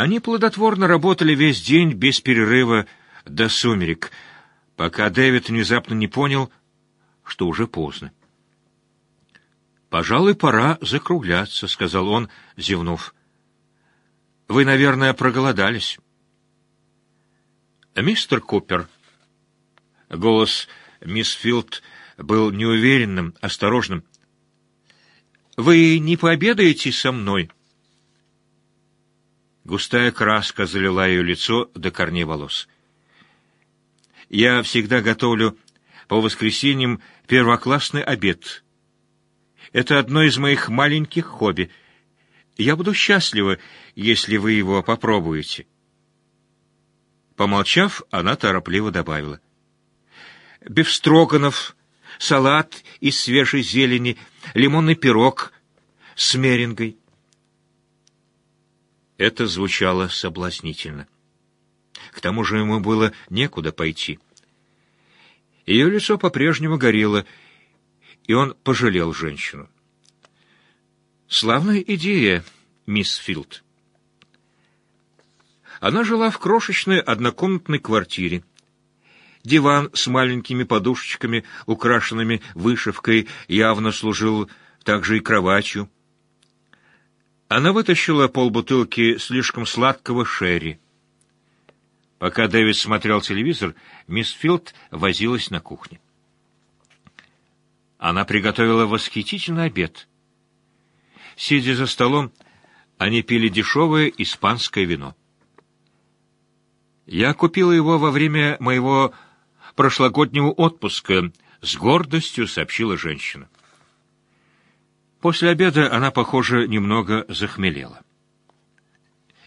Они плодотворно работали весь день без перерыва до сумерек, пока Дэвид внезапно не понял, что уже поздно. «Пожалуй, пора закругляться», — сказал он, зевнув. «Вы, наверное, проголодались». «Мистер Купер». Голос мисс Филд был неуверенным, осторожным. «Вы не пообедаете со мной?» Густая краска залила ее лицо до корней волос. «Я всегда готовлю по воскресеньям первоклассный обед. Это одно из моих маленьких хобби. Я буду счастлива, если вы его попробуете». Помолчав, она торопливо добавила. «Бефстроганов, салат из свежей зелени, лимонный пирог с мерингой». Это звучало соблазнительно. К тому же ему было некуда пойти. Ее лицо по-прежнему горело, и он пожалел женщину. «Славная идея, мисс Филд». Она жила в крошечной однокомнатной квартире. Диван с маленькими подушечками, украшенными вышивкой, явно служил также и кроватью. Она вытащила полбутылки слишком сладкого шерри. Пока Дэвид смотрел телевизор, мисс Филд возилась на кухне. Она приготовила восхитительный обед. Сидя за столом, они пили дешевое испанское вино. Я купила его во время моего прошлогоднего отпуска, с гордостью сообщила женщина. После обеда она, похоже, немного захмелела.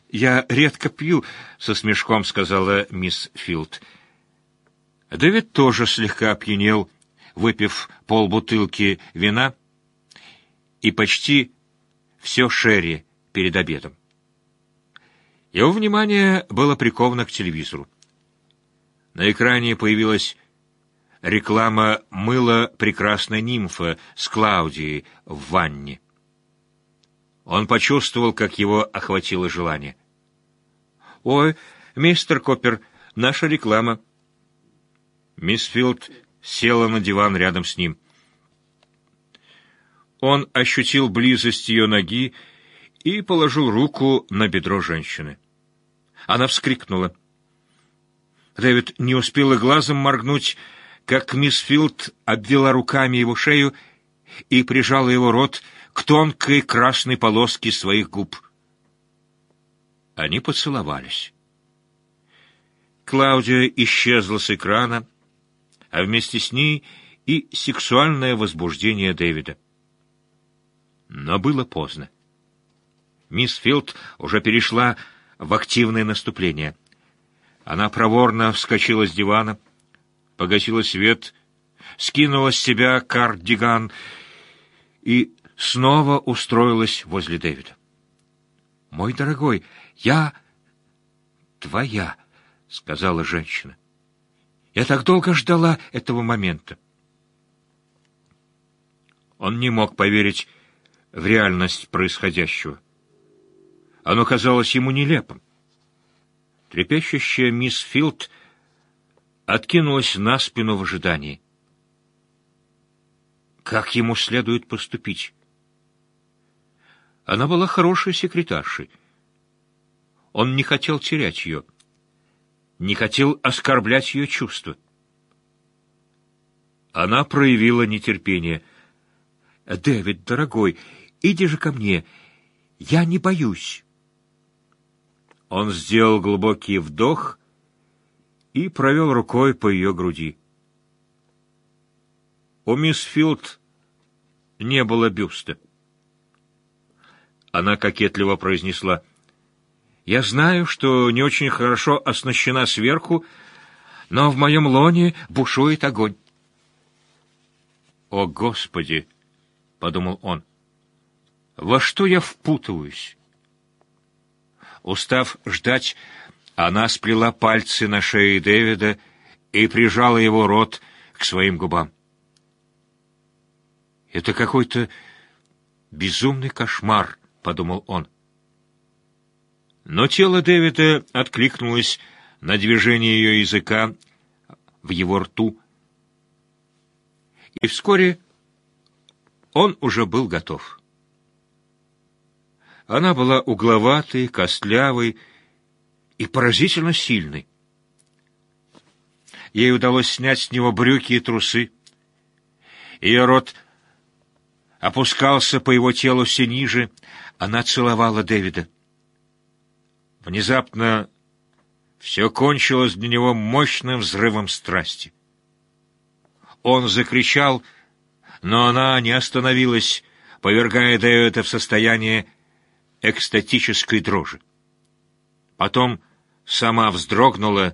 «Я редко пью», — со смешком сказала мисс Филд. Дэвид тоже слегка опьянел, выпив полбутылки вина и почти все шерри перед обедом. Его внимание было приковано к телевизору. На экране появилась реклама мыла прекрасной нимфы с Клаудией в ванне. Он почувствовал, как его охватило желание. «Ой, мистер Коппер, наша реклама». Мисс Филд села на диван рядом с ним. Он ощутил близость ее ноги и положил руку на бедро женщины. Она вскрикнула. Дэвид не успел и глазом моргнуть, как мисс Филд обвела руками его шею и прижала его рот к тонкой красной полоске своих губ. Они поцеловались. Клаудия исчезла с экрана, а вместе с ней и сексуальное возбуждение Дэвида. Но было поздно. Мисс Филд уже перешла в активное наступление. Она проворно вскочила с дивана, погасила свет, скинула с себя кардиган и снова устроилась возле Дэвида. «Мой дорогой, я твоя», — сказала женщина. «Я так долго ждала этого момента». Он не мог поверить в реальность происходящего. Оно казалось ему нелепым. Трепещущая мисс Филд — откинулась на спину в ожидании. Как ему следует поступить? Она была хорошей секретаршей. Он не хотел терять ее, не хотел оскорблять ее чувства. Она проявила нетерпение. «Дэвид, дорогой, иди же ко мне. Я не боюсь». Он сделал глубокий вдох и провел рукой по ее груди. У мисс Филд не было бюста. Она кокетливо произнесла, «Я знаю, что не очень хорошо оснащена сверху, но в моем лоне бушует огонь». «О, Господи!» — подумал он. «Во что я впутываюсь?» Устав ждать, она сплела пальцы на шее Дэвида и прижала его рот к своим губам. «Это какой-то безумный кошмар», — подумал он. Но тело Дэвида откликнулось на движение ее языка в его рту, и вскоре он уже был готов. Она была угловатой, костлявой и поразительно сильной. Ей удалось снять с него брюки и трусы. Ее рот опускался по его телу все ниже. Она целовала Дэвида. Внезапно все кончилось для него мощным взрывом страсти. Он закричал, но она не остановилась, повергая Дэвида в состояние экстатической дрожи. Потом сама вздрогнула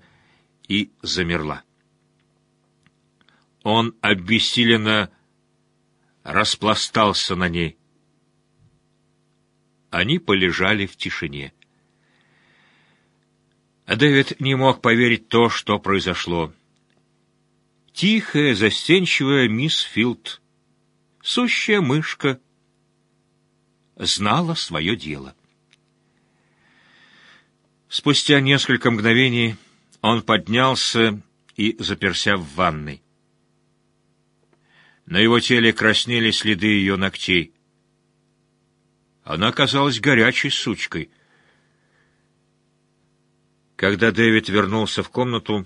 и замерла. Он обессиленно распластался на ней. Они полежали в тишине. Дэвид не мог поверить то, что произошло. Тихая, застенчивая мисс Филд, сущая мышка, знала свое дело. Спустя несколько мгновений он поднялся и заперся в ванной. На его теле краснели следы ее ногтей. Она казалась горячей сучкой. Когда Дэвид вернулся в комнату,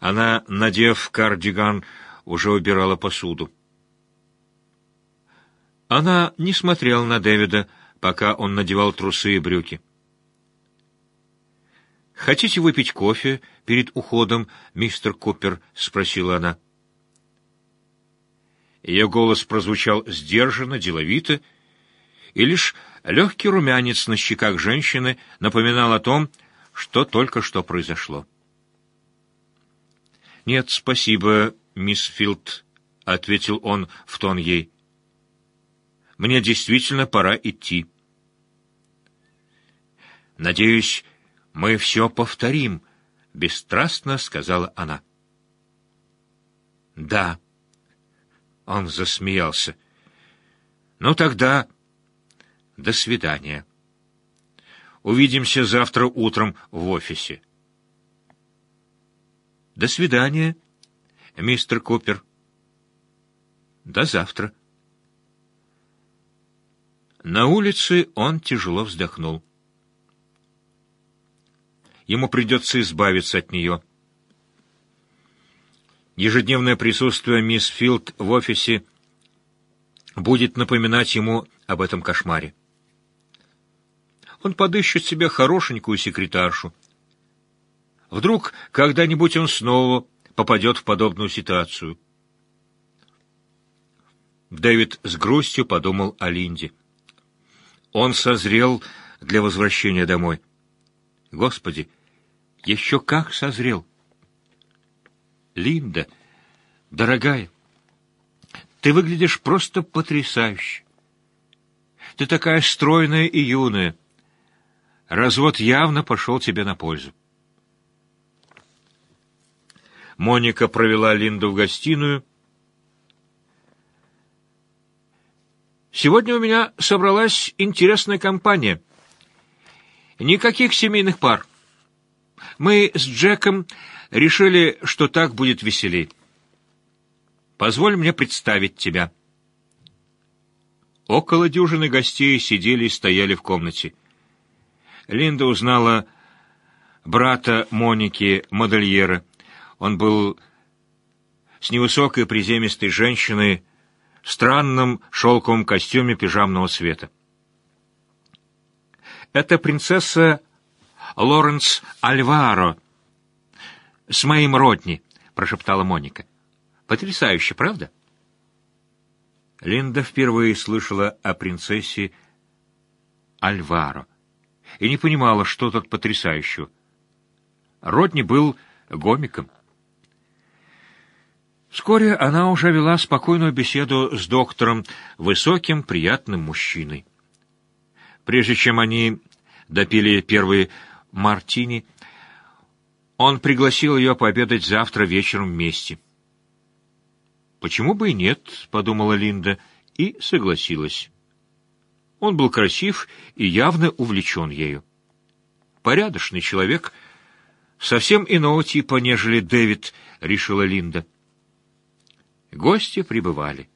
она, надев кардиган, уже убирала посуду. Она не смотрела на Дэвида, пока он надевал трусы и брюки. «Хотите выпить кофе перед уходом, мистер Купер?» — спросила она. Ее голос прозвучал сдержанно, деловито, и лишь легкий румянец на щеках женщины напоминал о том, что только что произошло. «Нет, спасибо, мисс Филд», — ответил он в тон ей. «Мне действительно пора идти». «Надеюсь, мы все повторим», — бесстрастно сказала она. «Да». Он засмеялся. «Ну тогда до свидания. Увидимся завтра утром в офисе». «До свидания, мистер Купер». «До завтра». На улице он тяжело вздохнул. Ему придется избавиться от нее. Ежедневное присутствие мисс Филд в офисе будет напоминать ему об этом кошмаре. Он подыщет себе хорошенькую секретаршу. Вдруг когда-нибудь он снова попадет в подобную ситуацию. Дэвид с грустью подумал о Линде. Он созрел для возвращения домой. Господи, еще как созрел! Линда, дорогая, ты выглядишь просто потрясающе. Ты такая стройная и юная. Развод явно пошел тебе на пользу. Моника провела Линду в гостиную. «Сегодня у меня собралась интересная компания. Никаких семейных пар. Мы с Джеком решили, что так будет веселей. Позволь мне представить тебя». Около дюжины гостей сидели и стояли в комнате. Линда узнала брата Моники Модельера. Он был с невысокой приземистой женщиной в странном шелковом костюме пижамного цвета. Это принцесса Лоренс Альваро с моим Родни, прошептала Моника. Потрясающе, правда? Линда впервые слышала о принцессе Альваро и не понимала, что тут потрясающего. Родни был гомиком. Вскоре она уже вела спокойную беседу с доктором, высоким, приятным мужчиной. Прежде чем они допили первые мартини, он пригласил ее пообедать завтра вечером вместе. «Почему бы и нет?» — подумала Линда и согласилась. Он был красив и явно увлечен ею. порядочный человек, совсем иного типа, нежели Дэвид, решила Линда. Гости прибывали.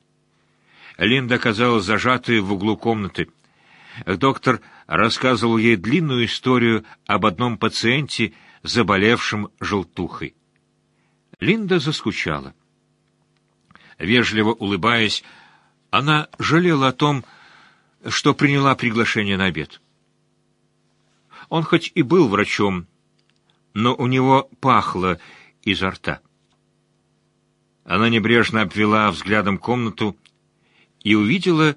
Линда оказалась зажатой в углу комнаты. Доктор рассказывал ей длинную историю об одном пациенте, заболевшем желтухой. Линда заскучала. Вежливо улыбаясь, она жалела о том, что приняла приглашение на обед. Он хоть и был врачом, но у него пахло изо рта. Она небрежно обвела взглядом комнату и увидела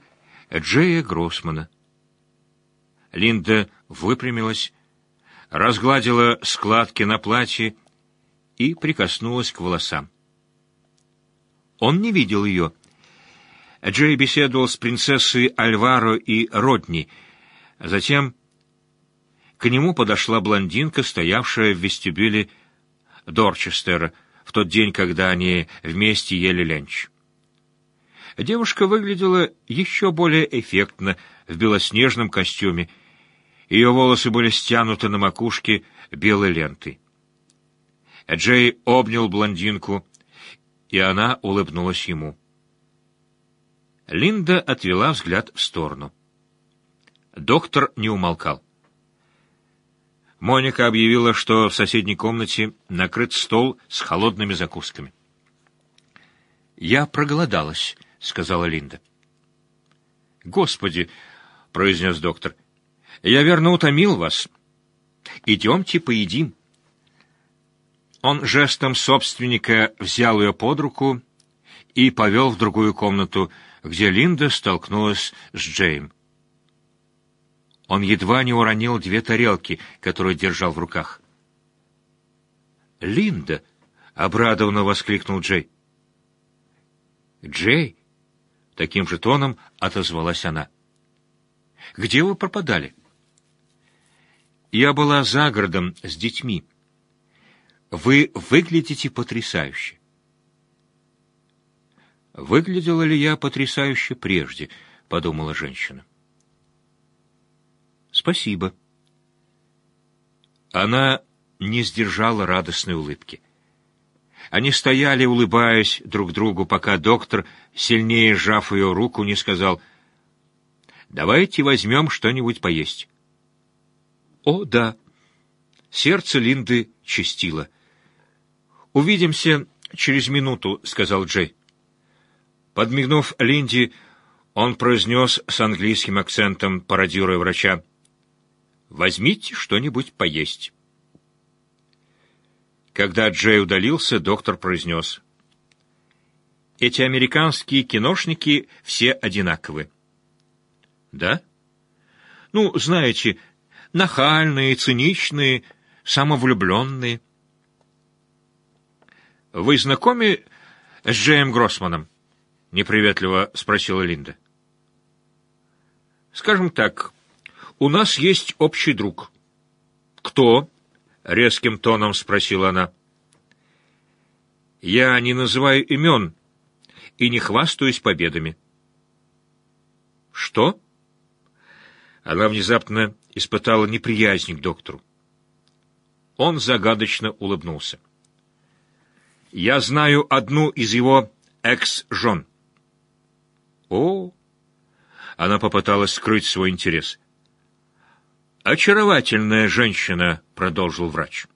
Джея Гроссмана. Линда выпрямилась, разгладила складки на платье и прикоснулась к волосам. Он не видел ее. Джей беседовал с принцессой Альваро и Родни. Затем к нему подошла блондинка, стоявшая в вестибюле Дорчестера в тот день, когда они вместе ели ленч. Девушка выглядела еще более эффектно в белоснежном костюме. Ее волосы были стянуты на макушке белой лентой. Джей обнял блондинку, и она улыбнулась ему. Линда отвела взгляд в сторону. Доктор не умолкал. Моника объявила, что в соседней комнате накрыт стол с холодными закусками. «Я проголодалась», — сказала Линда. «Господи!» — произнес доктор. «Я верно утомил вас. Идемте поедим». Он жестом собственника взял ее под руку и повел в другую комнату, где Линда столкнулась с Джейм. Он едва не уронил две тарелки, которые держал в руках. «Линда!» — обрадованно воскликнул Джей. «Джей!» — таким же тоном отозвалась она. «Где вы пропадали?» «Я была за городом с детьми. Вы выглядите потрясающе». «Выглядела ли я потрясающе прежде?» — подумала женщина. «Спасибо». Она не сдержала радостной улыбки. Они стояли, улыбаясь друг другу, пока доктор, сильнее сжав ее руку, не сказал «Давайте возьмем что-нибудь поесть». «О, да». Сердце Линды чистило. «Увидимся через минуту», — сказал Джей. Подмигнув Линде, он произнес с английским акцентом, пародируя врача. «Возьмите что-нибудь поесть». Когда Джей удалился, доктор произнес. «Эти американские киношники все одинаковы». «Да?» «Ну, знаете, нахальные, циничные, самовлюбленные». «Вы знакомы с Джеем Гроссманом?» — неприветливо спросила Линда. «Скажем так, у нас есть общий друг». «Кто?» — резким тоном спросила она. «Я не называю имен и не хвастаюсь победами». «Что?» Она внезапно испытала неприязнь к доктору. Он загадочно улыбнулся. «Я знаю одну из его экс-жен». «О!» Она попыталась скрыть свой интерес. «Очаровательная женщина», — продолжил врач.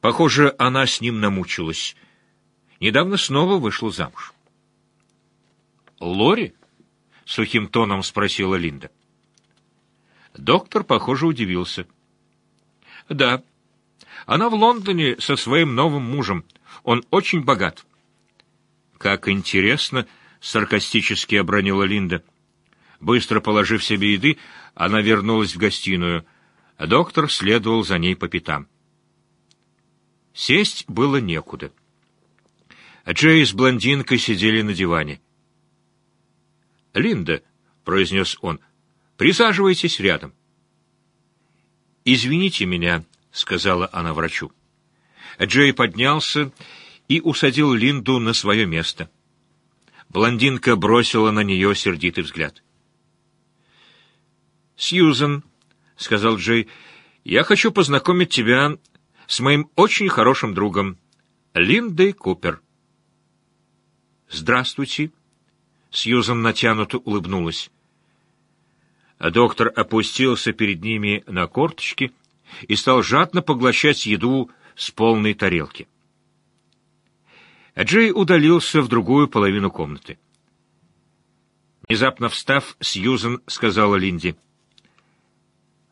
«Похоже, она с ним намучилась. Недавно снова вышла замуж». «Лори?» — сухим тоном спросила Линда. Доктор, похоже, удивился. «Да. Она в Лондоне со своим новым мужем. Он очень богат». «Как интересно!» — саркастически обронила Линда. Быстро положив себе еды, она вернулась в гостиную. Доктор следовал за ней по пятам. Сесть было некуда. Джей с блондинкой сидели на диване. «Линда», — произнес он, — «присаживайтесь рядом». «Извините меня», — сказала она врачу. Джей поднялся и усадил Линду на свое место. Блондинка бросила на нее сердитый взгляд. «Сьюзен», — сказал Джей, Я хочу познакомить тебя с моим очень хорошим другом, Линдой Купер. Здравствуйте. Сьюзан натянуто улыбнулась. А доктор опустился перед ними на корточки и стал жадно поглощать еду с полной тарелки. А Джей удалился в другую половину комнаты. Внезапно встав, Сьюзен сказала Линди.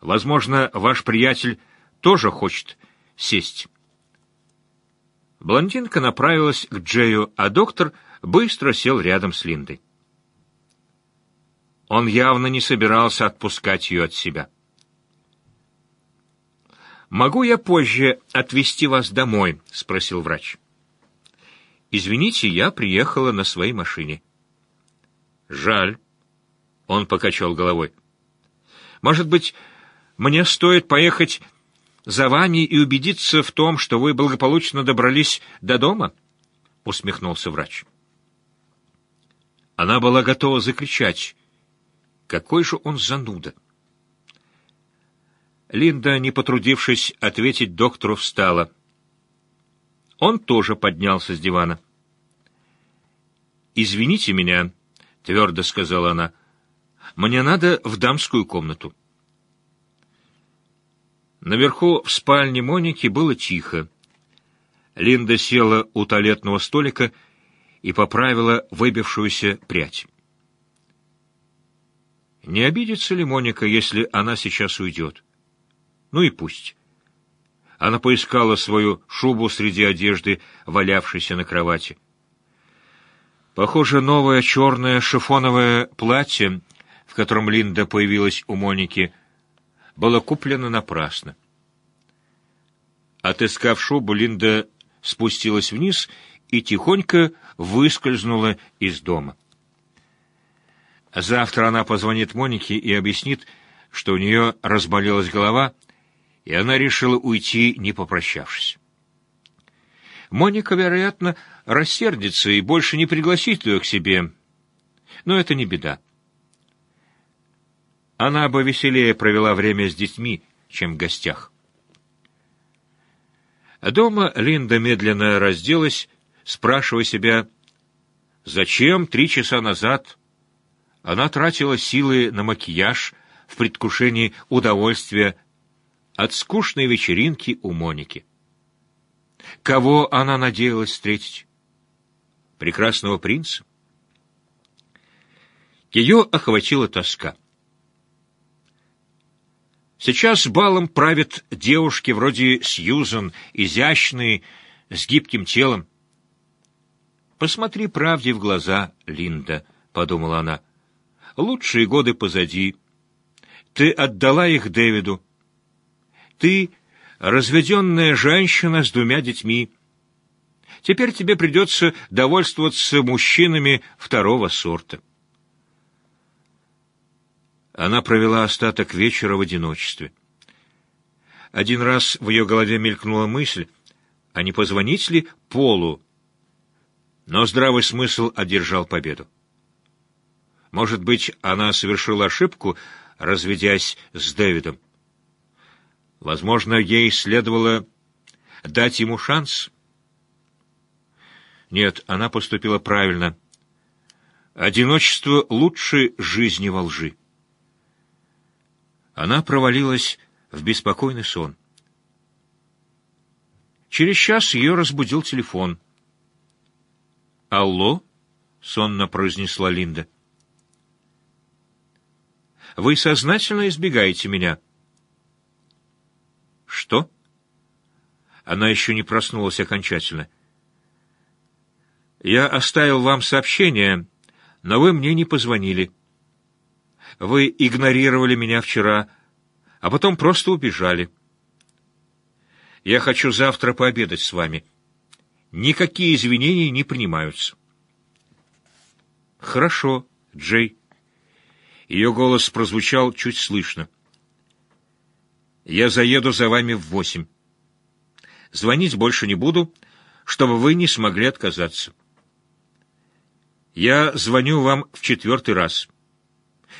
«Возможно, ваш приятель тоже хочет сесть». Блондинка направилась к Джею, а доктор быстро сел рядом с Линдой. Он явно не собирался отпускать ее от себя. «Могу я позже отвезти вас домой?» — спросил врач. «Извините, я приехала на своей машине». «Жаль», — он покачал головой. «Может быть, мне стоит поехать за вами и убедиться в том, что вы благополучно добрались до дома?» — усмехнулся врач. Она была готова закричать. «Какой же он зануда!» Линда, не потрудившись ответить доктору, встала. Он тоже поднялся с дивана. «Извините меня», — твердо сказала она. «Мне надо в дамскую комнату». Наверху в спальне Моники было тихо. Линда села у туалетного столика и поправила выбившуюся прядь. Не обидится ли Моника, если она сейчас уйдет? Ну и пусть. Она поискала свою шубу среди одежды, валявшейся на кровати. Похоже, новое черное шифоновое платье, в котором Линда появилась у Моники, было куплено напрасно. Отыскав шубу, Линда спустилась вниз и тихонько выскользнула из дома. Завтра она позвонит Монике и объяснит, что у нее разболелась голова — и она решила уйти, не попрощавшись. Моника, вероятно, рассердится и больше не пригласит ее к себе, но это не беда. Она бы веселее провела время с детьми, чем в гостях. Дома Линда медленно разделась, спрашивая себя, зачем три часа назад она тратила силы на макияж в предвкушении удовольствия от скучной вечеринки у Моники. Кого она надеялась встретить? Прекрасного принца? Ее охватила тоска. Сейчас балом правят девушки вроде Сьюзан, изящные, с гибким телом. «Посмотри правде в глаза, Линда», — подумала она. «Лучшие годы позади. Ты отдала их Дэвиду. Ты разведенная женщина с двумя детьми. Теперь тебе придется довольствоваться мужчинами второго сорта. Она провела остаток вечера в одиночестве. Один раз в ее голове мелькнула мысль, а не позвонить ли Полу? Но здравый смысл одержал победу. Может быть, она совершила ошибку, разведясь с Дэвидом. Возможно, ей следовало дать ему шанс. Нет, она поступила правильно. Одиночество лучше жизни во лжи. Она провалилась в беспокойный сон. Через час ее разбудил телефон. «Алло?» — сонно произнесла Линда. «Вы сознательно избегаете меня?» «Что?» Она еще не проснулась окончательно. «Я оставил вам сообщение, но вы мне не позвонили. Вы игнорировали меня вчера, а потом просто убежали. Я хочу завтра пообедать с вами. Никакие извинения не принимаются». «Хорошо, Джей». Ее голос прозвучал чуть слышно. Я заеду за вами в восемь. Звонить больше не буду, чтобы вы не смогли отказаться. Я звоню вам в четвертый раз.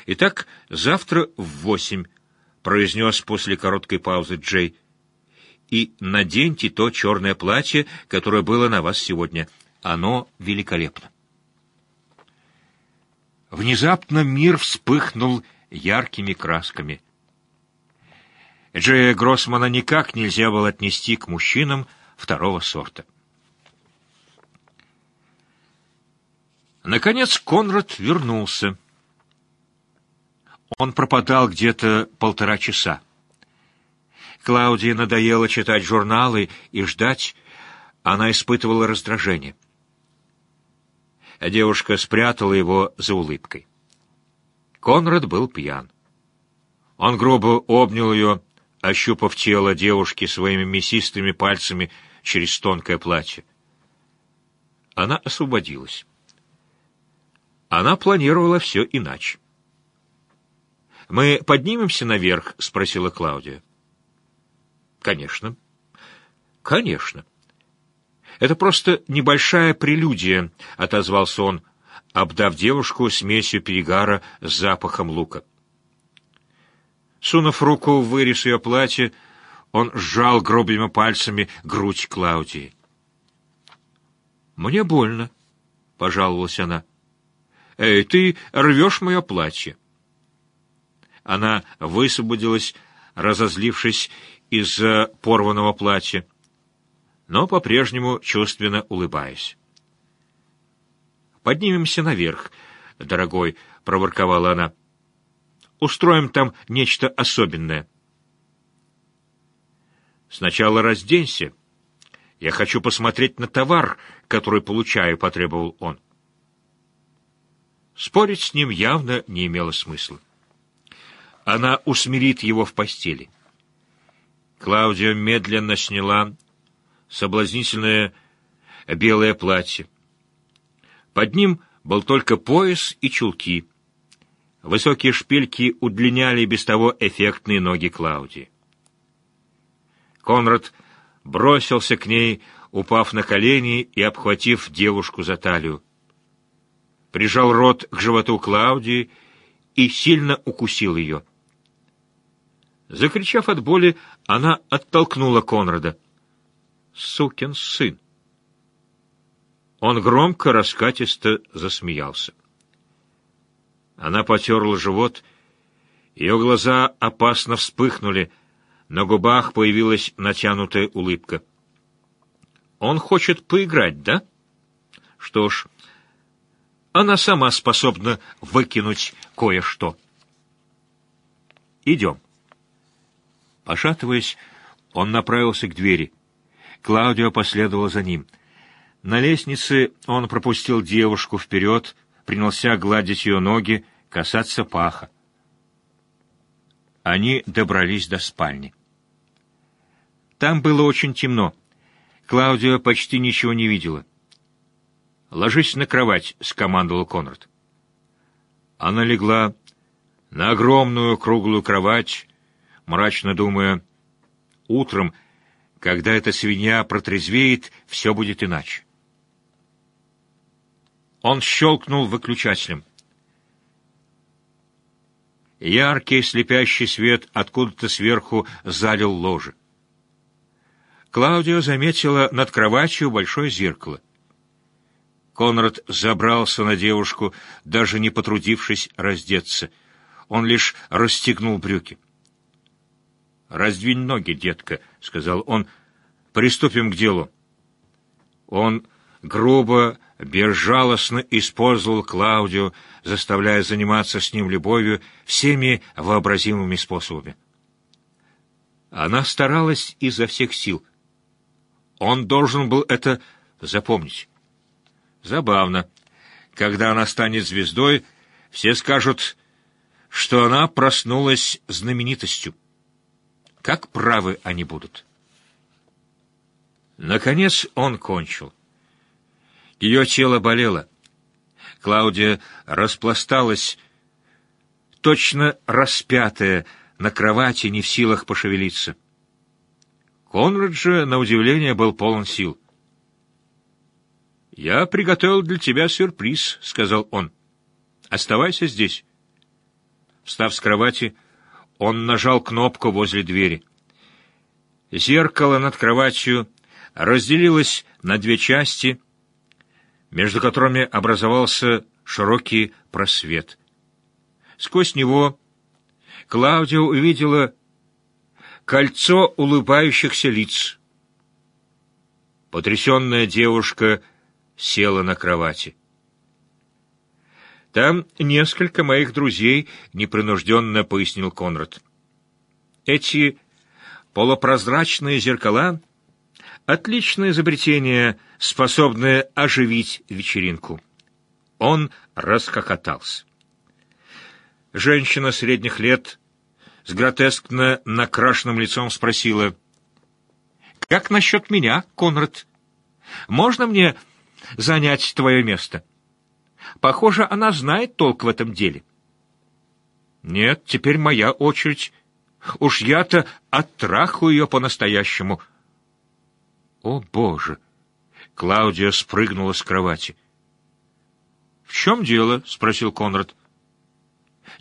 Итак, завтра в восемь. — произнес после короткой паузы Джей. «И наденьте то черное платье, которое было на вас сегодня. Оно великолепно». Внезапно мир вспыхнул яркими красками. Джея Гроссмана никак нельзя было отнести к мужчинам второго сорта. Наконец Конрад вернулся. Он пропадал где-то полтора часа. Клаудии надоело читать журналы и ждать, она испытывала раздражение. Девушка спрятала его за улыбкой. Конрад был пьян. Он грубо обнял ее, ощупав тело девушки своими мясистыми пальцами через тонкое платье. Она освободилась. Она планировала все иначе. «Мы поднимемся наверх?» — спросила Клаудия. «Конечно». «Конечно». «Это просто небольшая прелюдия», — отозвался он, обдав девушку смесью перегара с запахом лука. Сунув руку в вырез ее платья, он сжал грубыми пальцами грудь Клаудии. «Мне больно», — пожаловалась она. «Эй, ты рвешь мое платье!» Она высвободилась, разозлившись из-за порванного платья, но по-прежнему чувственно улыбаясь. «Поднимемся наверх, дорогой», — проворковала она. «Устроим там нечто особенное». «Сначала разденься. Я хочу посмотреть на товар, который получаю», — потребовал он. Спорить с ним явно не имело смысла. Она усмирит его в постели. Клаудия медленно сняла соблазнительное белое платье. Под ним был только пояс и чулки. Высокие шпильки удлиняли без того эффектные ноги Клаудии. Конрад бросился к ней, упав на колени и обхватив девушку за талию прижал рот к животу Клаудии и сильно укусил ее. Закричав от боли, она оттолкнула Конрада. «Сукин сын!» Он громко, раскатисто засмеялся. Она потерла живот, ее глаза опасно вспыхнули, на губах появилась натянутая улыбка. «Он хочет поиграть, да? Что ж, она сама способна выкинуть кое-что. Идем. Пошатываясь, он направился к двери. Клаудио последовала за ним. На лестнице он пропустил девушку вперед, принялся гладить ее ноги, касаться паха. Они добрались до спальни. Там было очень темно. Клаудио почти ничего не видела. «Ложись на кровать», — скомандовал Конрад. Она легла на огромную круглую кровать, мрачно думая, утром, когда эта свинья протрезвеет, все будет иначе. Он щелкнул выключателем. Яркий слепящий свет откуда-то сверху залил ложе. Клаудио заметила над кроватью большое зеркало. Конрад забрался на девушку, даже не потрудившись раздеться. Он лишь расстегнул брюки. «Раздвинь ноги, детка», — сказал он. «Приступим к делу». Он грубо, безжалостно использовал Клаудию, заставляя заниматься с ним любовью всеми вообразимыми способами. Она старалась изо всех сил. Он должен был это запомнить. Забавно. Когда она станет звездой, все скажут, что она проснулась знаменитостью. Как правы они будут? Наконец он кончил. Ее тело болело. Клаудия распласталась, точно распятая, на кровати, не в силах пошевелиться. Конрад же, на удивление, был полон сил. «Я приготовил для тебя сюрприз», — сказал он. «Оставайся здесь». Встав с кровати, Он нажал кнопку возле двери. Зеркало над кроватью разделилось на две части, между которыми образовался широкий просвет. Сквозь него Клаудио увидела кольцо улыбающихся лиц. Потрясенная девушка села на кровати. «Там несколько моих друзей», — непринужденно пояснил Конрад. «Эти полупрозрачные зеркала — отличное изобретение, способное оживить вечеринку». Он расхохотался. Женщина средних лет с гротескно накрашенным лицом спросила, «Как насчет меня, Конрад? Можно мне занять твое место?» Похоже, она знает толк в этом деле. Нет, теперь моя очередь. Уж я-то оттрахаю ее по-настоящему. О, Боже! Клаудия спрыгнула с кровати. «В чем дело?» — спросил Конрад.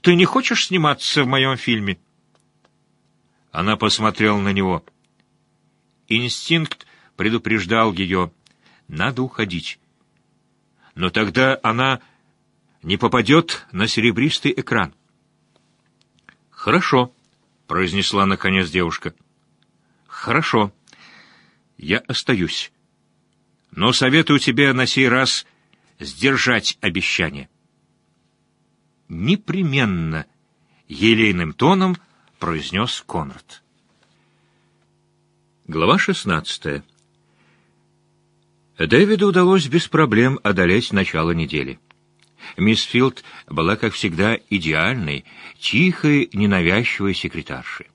«Ты не хочешь сниматься в моем фильме?» Она посмотрела на него. Инстинкт предупреждал ее. «Надо уходить» но тогда она не попадет на серебристый экран. «Хорошо», — произнесла наконец девушка. «Хорошо. Я остаюсь. Но советую тебе на сей раз сдержать обещание». «Непременно», — елейным тоном произнес Конрад. Глава шестнадцатая. Дэвиду удалось без проблем одолеть начало недели. Мисс Филд была, как всегда, идеальной, тихой, ненавязчивой секретаршей.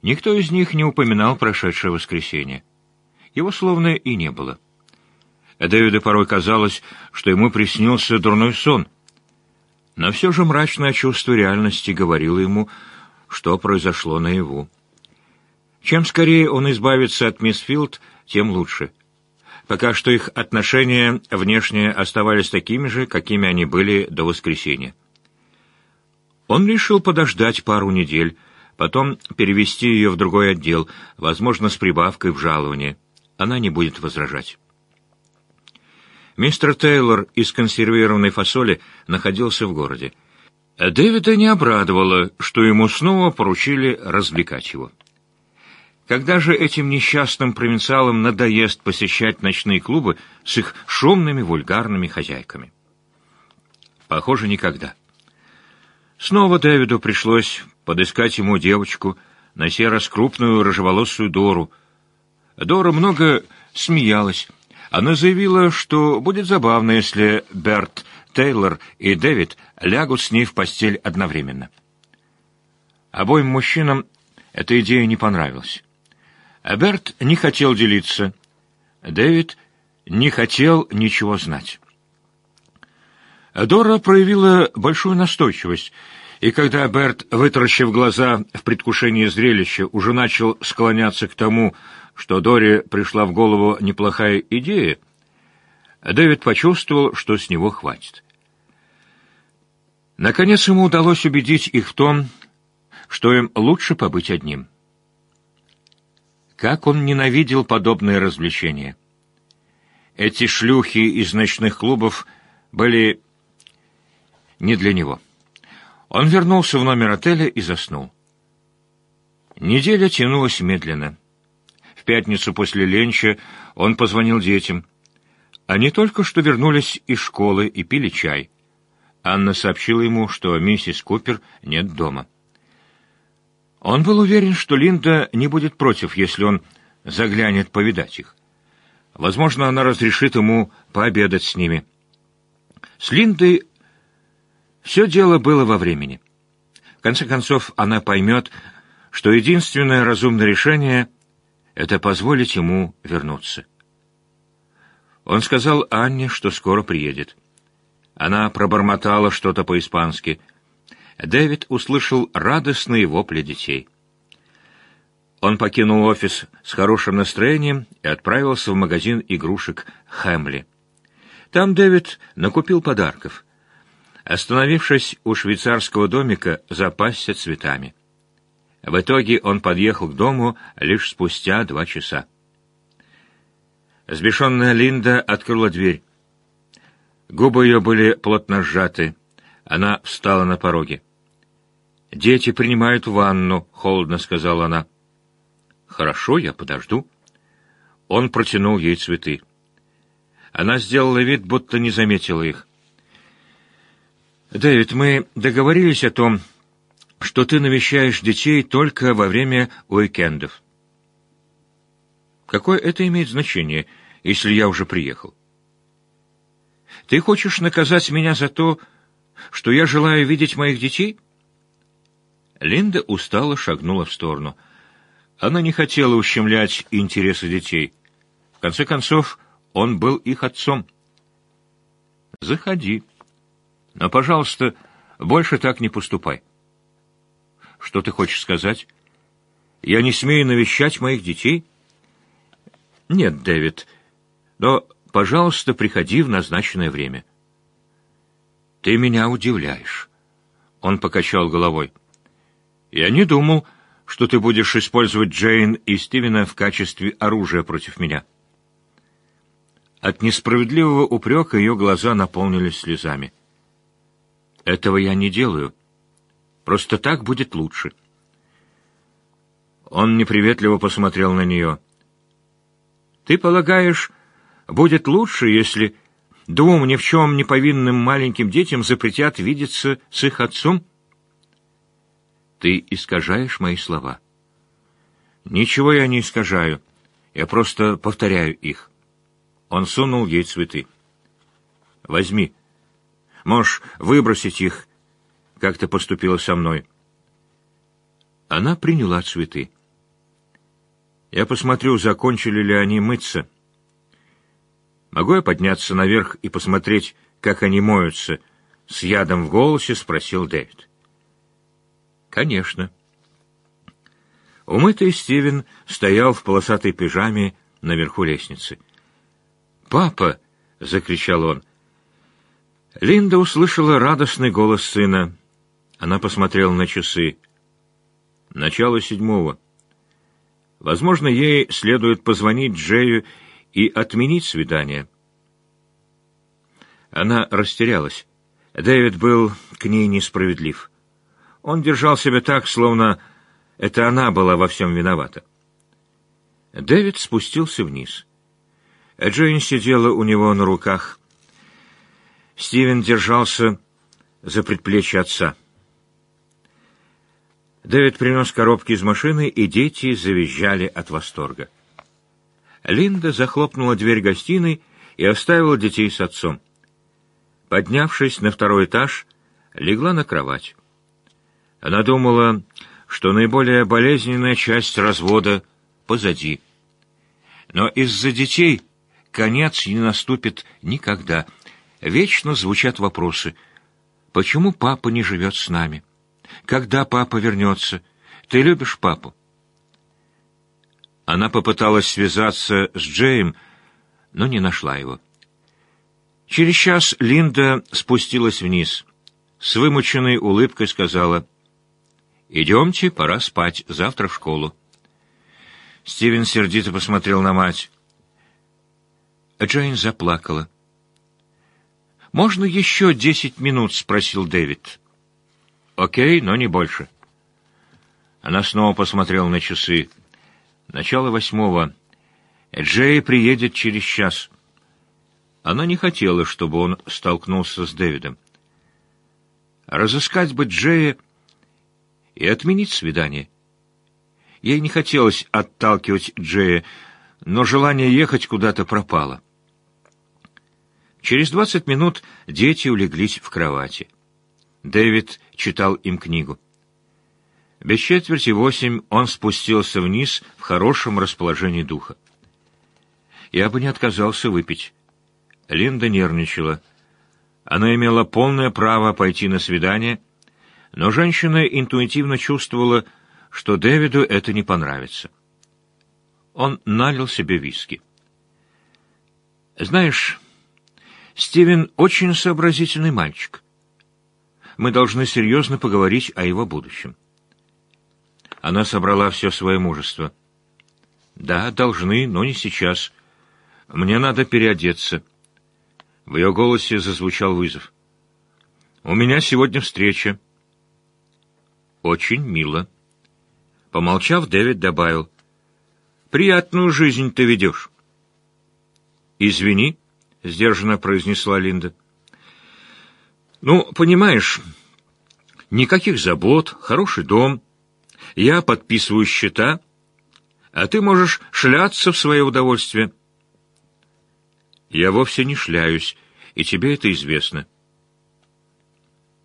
Никто из них не упоминал прошедшее воскресенье. Его словно и не было. Дэвиду порой казалось, что ему приснился дурной сон. Но все же мрачное чувство реальности говорило ему, что произошло наяву. Чем скорее он избавится от мисс Филд, тем лучше — пока что их отношения внешне оставались такими же, какими они были до воскресенья. Он решил подождать пару недель, потом перевести ее в другой отдел, возможно, с прибавкой в жалование. Она не будет возражать. Мистер Тейлор из консервированной фасоли находился в городе. Дэвида не обрадовало, что ему снова поручили развлекать его. Когда же этим несчастным провинциалам надоест посещать ночные клубы с их шумными вульгарными хозяйками? Похоже, никогда. Снова Дэвиду пришлось подыскать ему девочку, на сей раз крупную рыжеволосую Дору. Дора много смеялась. Она заявила, что будет забавно, если Берт Тейлор и Дэвид лягут с ней в постель одновременно. Обоим мужчинам эта идея не понравилась. Берт не хотел делиться. Дэвид не хотел ничего знать. Дора проявила большую настойчивость, и когда Берт, вытаращив глаза в предвкушении зрелища, уже начал склоняться к тому, что Доре пришла в голову неплохая идея, Дэвид почувствовал, что с него хватит. Наконец ему удалось убедить их в том, что им лучше побыть одним. Как он ненавидел подобные развлечения. Эти шлюхи из ночных клубов были не для него. Он вернулся в номер отеля и заснул. Неделя тянулась медленно. В пятницу после ленча он позвонил детям. Они только что вернулись из школы и пили чай. Анна сообщила ему, что миссис Купер нет дома. Он был уверен, что Линда не будет против, если он заглянет повидать их. Возможно, она разрешит ему пообедать с ними. С Линдой все дело было во времени. В конце концов, она поймет, что единственное разумное решение — это позволить ему вернуться. Он сказал Анне, что скоро приедет. Она пробормотала что-то по-испански — Дэвид услышал радостные вопли детей. Он покинул офис с хорошим настроением и отправился в магазин игрушек «Хэмли». Там Дэвид накупил подарков. Остановившись у швейцарского домика, запасся цветами. В итоге он подъехал к дому лишь спустя два часа. Сбешенная Линда открыла дверь. Губы ее были плотно сжаты. Она встала на пороге. «Дети принимают ванну», — холодно сказала она. «Хорошо, я подожду». Он протянул ей цветы. Она сделала вид, будто не заметила их. «Дэвид, мы договорились о том, что ты навещаешь детей только во время уикендов». «Какое это имеет значение, если я уже приехал?» «Ты хочешь наказать меня за то, что я желаю видеть моих детей?» Линда устало шагнула в сторону. Она не хотела ущемлять интересы детей. В конце концов, он был их отцом. «Заходи. Но, пожалуйста, больше так не поступай». «Что ты хочешь сказать? Я не смею навещать моих детей?» «Нет, Дэвид, но, пожалуйста, приходи в назначенное время». «Ты меня удивляешь». Он покачал головой. «Я не думал, что ты будешь использовать Джейн и Стивена в качестве оружия против меня». От несправедливого упрека ее глаза наполнились слезами. «Этого я не делаю. Просто так будет лучше». Он неприветливо посмотрел на нее. «Ты полагаешь, будет лучше, если двум ни в чем не повинным маленьким детям запретят видеться с их отцом?» «Ты искажаешь мои слова». «Ничего я не искажаю. Я просто повторяю их». Он сунул ей цветы. «Возьми. Можешь выбросить их, как ты поступила со мной». Она приняла цветы. «Я посмотрю, закончили ли они мыться. Могу я подняться наверх и посмотреть, как они моются?» С ядом в голосе спросил Дэвид. «Конечно». Умытый Стивен стоял в полосатой пижаме наверху лестницы. «Папа!» — закричал он. Линда услышала радостный голос сына. Она посмотрела на часы. Начало седьмого. Возможно, ей следует позвонить Джею и отменить свидание. Она растерялась. Дэвид был к ней несправедлив. Он держал себя так, словно это она была во всем виновата. Дэвид спустился вниз. Джейн сидела у него на руках. Стивен держался за предплечье отца. Дэвид принес коробки из машины, и дети завизжали от восторга. Линда захлопнула дверь гостиной и оставила детей с отцом. Поднявшись на второй этаж, легла на кровать. Она думала, что наиболее болезненная часть развода позади. Но из-за детей конец не наступит никогда. Вечно звучат вопросы. Почему папа не живет с нами? Когда папа вернется? Ты любишь папу? Она попыталась связаться с Джеем, но не нашла его. Через час Линда спустилась вниз. С вымученной улыбкой сказала, «Идемте, пора спать, завтра в школу». Стивен сердито посмотрел на мать. Джейн заплакала. «Можно еще десять минут?» — спросил Дэвид. «Окей, но не больше». Она снова посмотрела на часы. Начало восьмого. Джей приедет через час. Она не хотела, чтобы он столкнулся с Дэвидом. Разыскать бы Джея и отменить свидание. Ей не хотелось отталкивать Джея, но желание ехать куда-то пропало. Через двадцать минут дети улеглись в кровати. Дэвид читал им книгу. Без четверти восемь он спустился вниз в хорошем расположении духа. Я бы не отказался выпить. Линда нервничала. Она имела полное право пойти на свидание, но женщина интуитивно чувствовала, что Дэвиду это не понравится. Он налил себе виски. «Знаешь, Стивен очень сообразительный мальчик. мы должны серьезно поговорить о его будущем. Она собрала все свое мужество. «Да, должны, но не сейчас. Мне надо переодеться». В ее голосе зазвучал вызов. «У меня сегодня встреча». «Очень мило». Помолчав, Дэвид добавил. «Приятную жизнь ты ведешь». «Извини», — сдержанно произнесла Линда. «Ну, понимаешь, никаких забот, хороший дом. Я подписываю счета, а ты можешь шляться в свое удовольствие». «Я вовсе не шляюсь, и тебе это известно».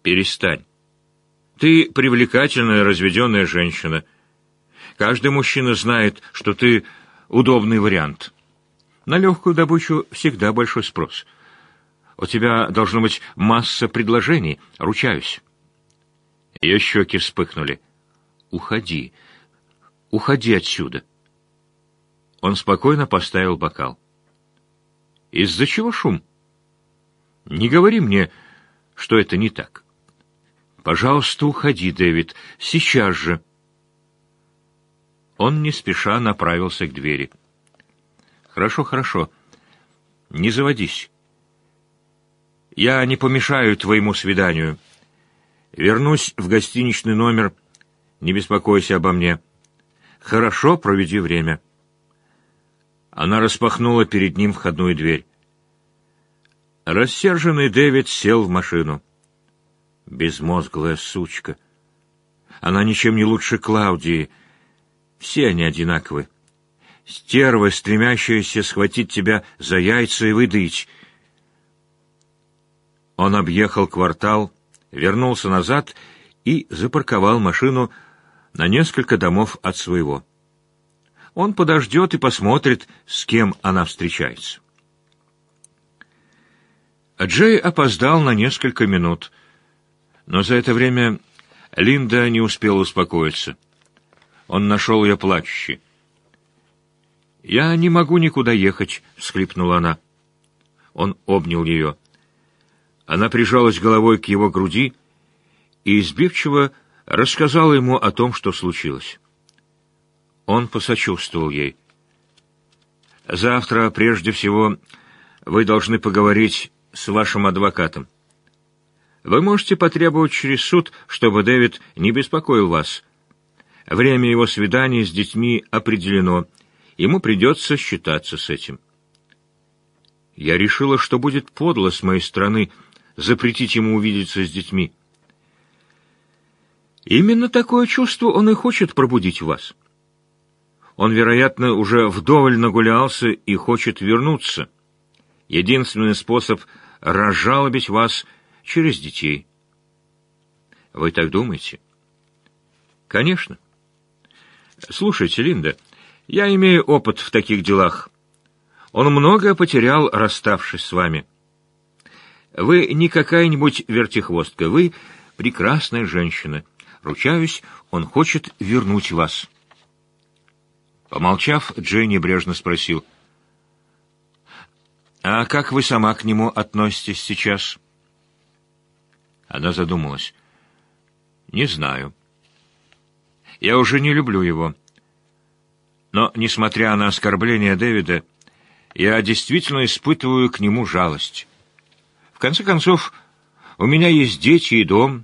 «Перестань. Ты привлекательная разведенная женщина. Каждый мужчина знает, что ты удобный вариант. На легкую добычу всегда большой спрос». У тебя должно быть масса предложений, ручаюсь. Ее щеки вспыхнули. Уходи. Уходи отсюда. Он спокойно поставил бокал. Из-за чего шум? Не говори мне, что это не так. Пожалуйста, уходи, Дэвид, сейчас же. Он не спеша направился к двери. Хорошо, хорошо. Не заводись. Я не помешаю твоему свиданию. Вернусь в гостиничный номер. Не беспокойся обо мне. Хорошо проведи время. Она распахнула перед ним входную дверь. Рассерженный Дэвид сел в машину. Безмозглая сучка. Она ничем не лучше Клаудии. Все они одинаковы. Стерва, стремящаяся схватить тебя за яйца и выдыть — он объехал квартал, вернулся назад и запарковал машину на несколько домов от своего. Он подождет и посмотрит, с кем она встречается. Джей опоздал на несколько минут, но за это время Линда не успела успокоиться. Он нашел ее плачущей. «Я не могу никуда ехать», — всхлипнула она. Он обнял ее. Она прижалась головой к его груди и избивчиво рассказала ему о том, что случилось. Он посочувствовал ей. «Завтра, прежде всего, вы должны поговорить с вашим адвокатом. Вы можете потребовать через суд, чтобы Дэвид не беспокоил вас. Время его свидания с детьми определено. Ему придется считаться с этим». Я решила, что будет подло с моей стороны запретить ему увидеться с детьми. Именно такое чувство он и хочет пробудить в вас. Он, вероятно, уже вдоволь нагулялся и хочет вернуться. Единственный способ разжалобить вас через детей. Вы так думаете? Конечно. Слушайте, Линда, я имею опыт в таких делах. Он многое потерял, расставшись с вами. Вы не какая-нибудь вертихвостка, вы прекрасная женщина. Ручаюсь, он хочет вернуть вас. Помолчав, Джей небрежно спросил. «А как вы сама к нему относитесь сейчас?» Она задумалась. «Не знаю. Я уже не люблю его. Но, несмотря на оскорбление Дэвида, я действительно испытываю к нему жалость» конце концов, у меня есть дети и дом.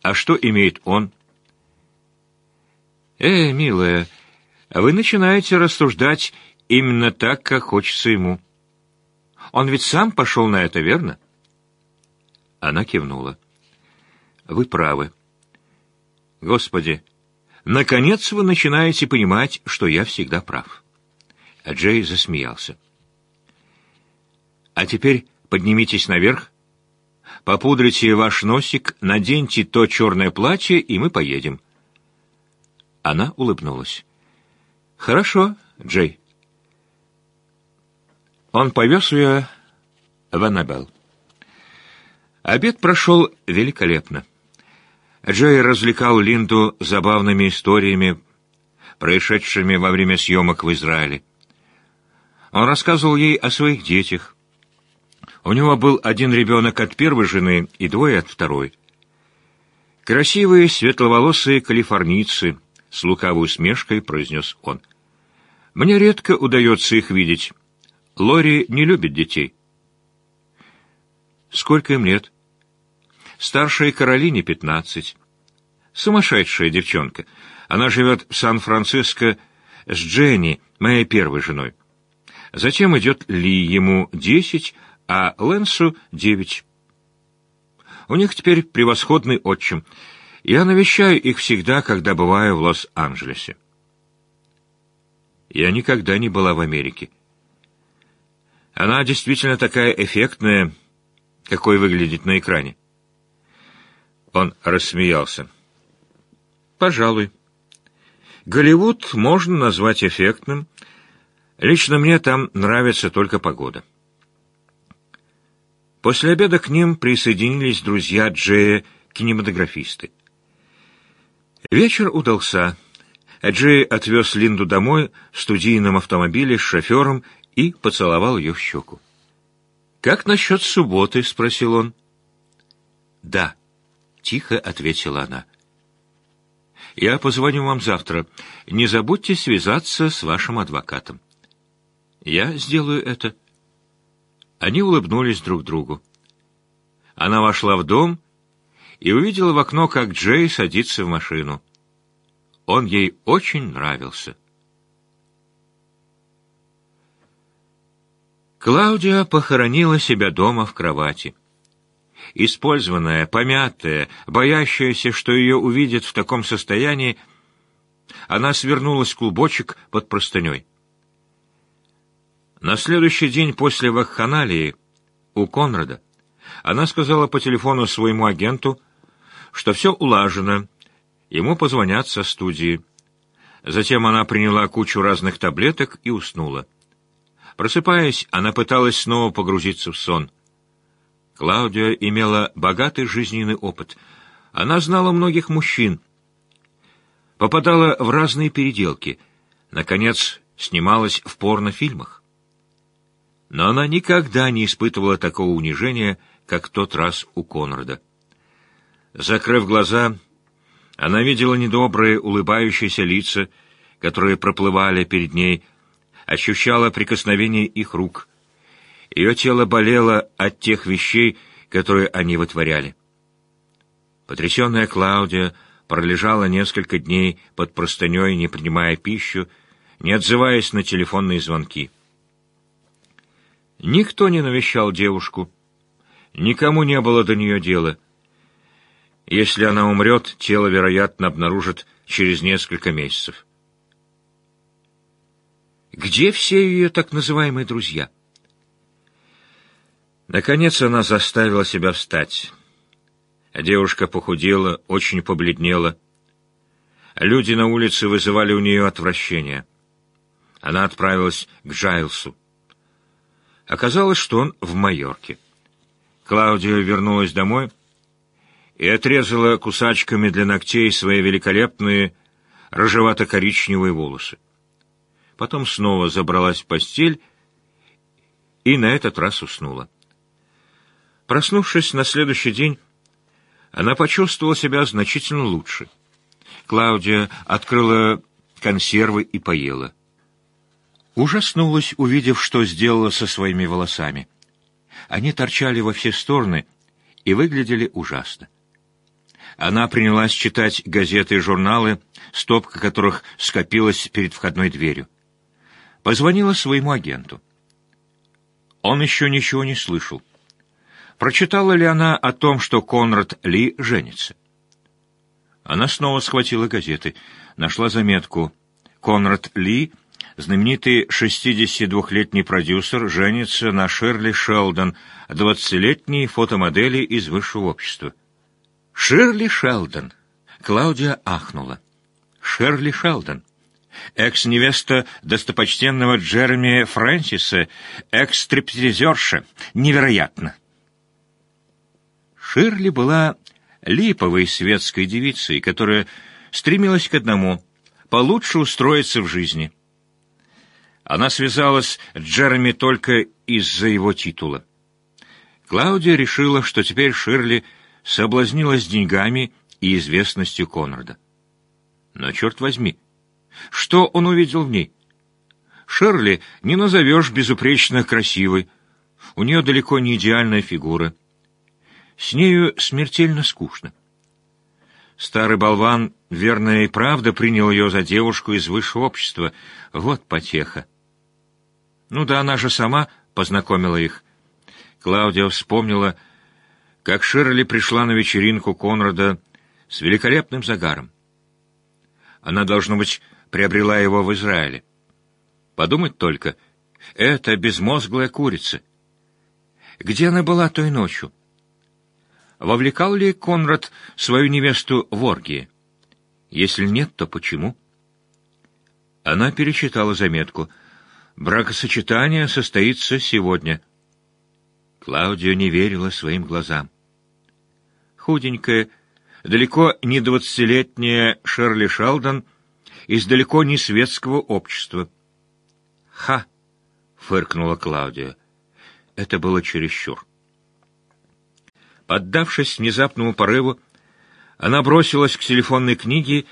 А что имеет он? Э, милая, вы начинаете рассуждать именно так, как хочется ему. Он ведь сам пошел на это, верно? Она кивнула. Вы правы. Господи, наконец вы начинаете понимать, что я всегда прав. Джей засмеялся. А теперь Поднимитесь наверх, попудрите ваш носик, наденьте то черное платье, и мы поедем». Она улыбнулась. «Хорошо, Джей». Он повез ее в Аннабелл. Обед прошел великолепно. Джей развлекал Линду забавными историями, происшедшими во время съемок в Израиле. Он рассказывал ей о своих детях, У него был один ребенок от первой жены и двое от второй. Красивые светловолосые калифорнийцы, с лукавой усмешкой произнес он. Мне редко удается их видеть. Лори не любит детей. Сколько им лет? Старшей Каролине пятнадцать. Сумасшедшая девчонка. Она живет в Сан-Франциско с Дженни, моей первой женой. Затем идет Ли, ему десять, а Лэнсу девять. У них теперь превосходный отчим. Я навещаю их всегда, когда бываю в Лос-Анджелесе. Я никогда не была в Америке. Она действительно такая эффектная, какой выглядит на экране. Он рассмеялся. Пожалуй. Голливуд можно назвать эффектным. Лично мне там нравится только погода. После обеда к ним присоединились друзья Джея, кинематографисты. Вечер удался. Джей отвез Линду домой в студийном автомобиле с шофером и поцеловал ее в щеку. «Как насчет субботы?» — спросил он. «Да», — тихо ответила она. «Я позвоню вам завтра. Не забудьте связаться с вашим адвокатом». «Я сделаю это». Они улыбнулись друг другу. Она вошла в дом и увидела в окно, как Джей садится в машину. Он ей очень нравился. Клаудия похоронила себя дома в кровати. Использованная, помятая, боящаяся, что ее увидят в таком состоянии, она свернулась клубочек под простыней. На следующий день после вакханалии у Конрада она сказала по телефону своему агенту, что все улажено, ему позвонят со студии. Затем она приняла кучу разных таблеток и уснула. Просыпаясь, она пыталась снова погрузиться в сон. Клаудия имела богатый жизненный опыт. Она знала многих мужчин, попадала в разные переделки, наконец, снималась в порнофильмах. Но она никогда не испытывала такого унижения, как тот раз у Конрада. Закрыв глаза, она видела недобрые улыбающиеся лица, которые проплывали перед ней, ощущала прикосновение их рук. Ее тело болело от тех вещей, которые они вытворяли. Потрясенная Клаудия пролежала несколько дней под простыней, не принимая пищу, не отзываясь на телефонные звонки. Никто не навещал девушку, никому не было до нее дела. Если она умрет, тело, вероятно, обнаружат через несколько месяцев. Где все ее так называемые друзья? Наконец она заставила себя встать. Девушка похудела, очень побледнела. Люди на улице вызывали у нее отвращение. Она отправилась к Джайлсу. Оказалось, что он в Майорке. Клаудия вернулась домой и отрезала кусачками для ногтей свои великолепные рыжевато-коричневые волосы потом снова забралась в постель и на этот раз уснула. Проснувшись на следующий день, она почувствовала себя значительно лучше. Клаудия открыла консервы и поела. Ужаснулась, увидев, что сделала со своими волосами. Они торчали во все стороны и выглядели ужасно. Она принялась читать газеты и журналы, стопка которых скопилась перед входной дверью позвонила своему агенту. Он еще ничего не слышал. Прочитала ли она о том, что Конрад Ли женится? Она снова схватила газеты, нашла заметку. Конрад Ли, знаменитый 62-летний продюсер, женится на Шерли Шелдон, 20-летней фотомодели из высшего общества. Шерли Шелдон. Клаудия ахнула. Шерли Шелдон экс-невеста достопочтенного Джереми Фрэнсиса, экс-стриптизерша. Невероятно! Ширли была липовой светской девицей, которая стремилась к одному — получше устроиться в жизни. Она связалась с Джереми только из-за его титула. Клаудия решила, что теперь Ширли соблазнилась деньгами и известностью Конрада. Но, черт возьми, что он увидел в ней? Ширли не назовешь безупречно красивой. У нее далеко не идеальная фигура. С нею смертельно скучно. Старый болван, верно и правда, принял ее за девушку из высшего общества. Вот потеха. Ну да она же сама познакомила их. Клаудия вспомнила, как Ширли пришла на вечеринку Конрада с великолепным загаром. Она, должно быть, приобрела его в Израиле. Подумать только, это безмозглая курица. Где она была той ночью? Вовлекал ли Конрад свою невесту в оргии? Если нет, то почему? Она перечитала заметку. Бракосочетание состоится сегодня. Клаудия не верила своим глазам. Худенькая, далеко не двадцатилетняя Шерли Шалдон из далеко не светского общества. «Ха!» — фыркнула Клаудия. Это было чересчур. Поддавшись внезапному порыву, она бросилась к телефонной книге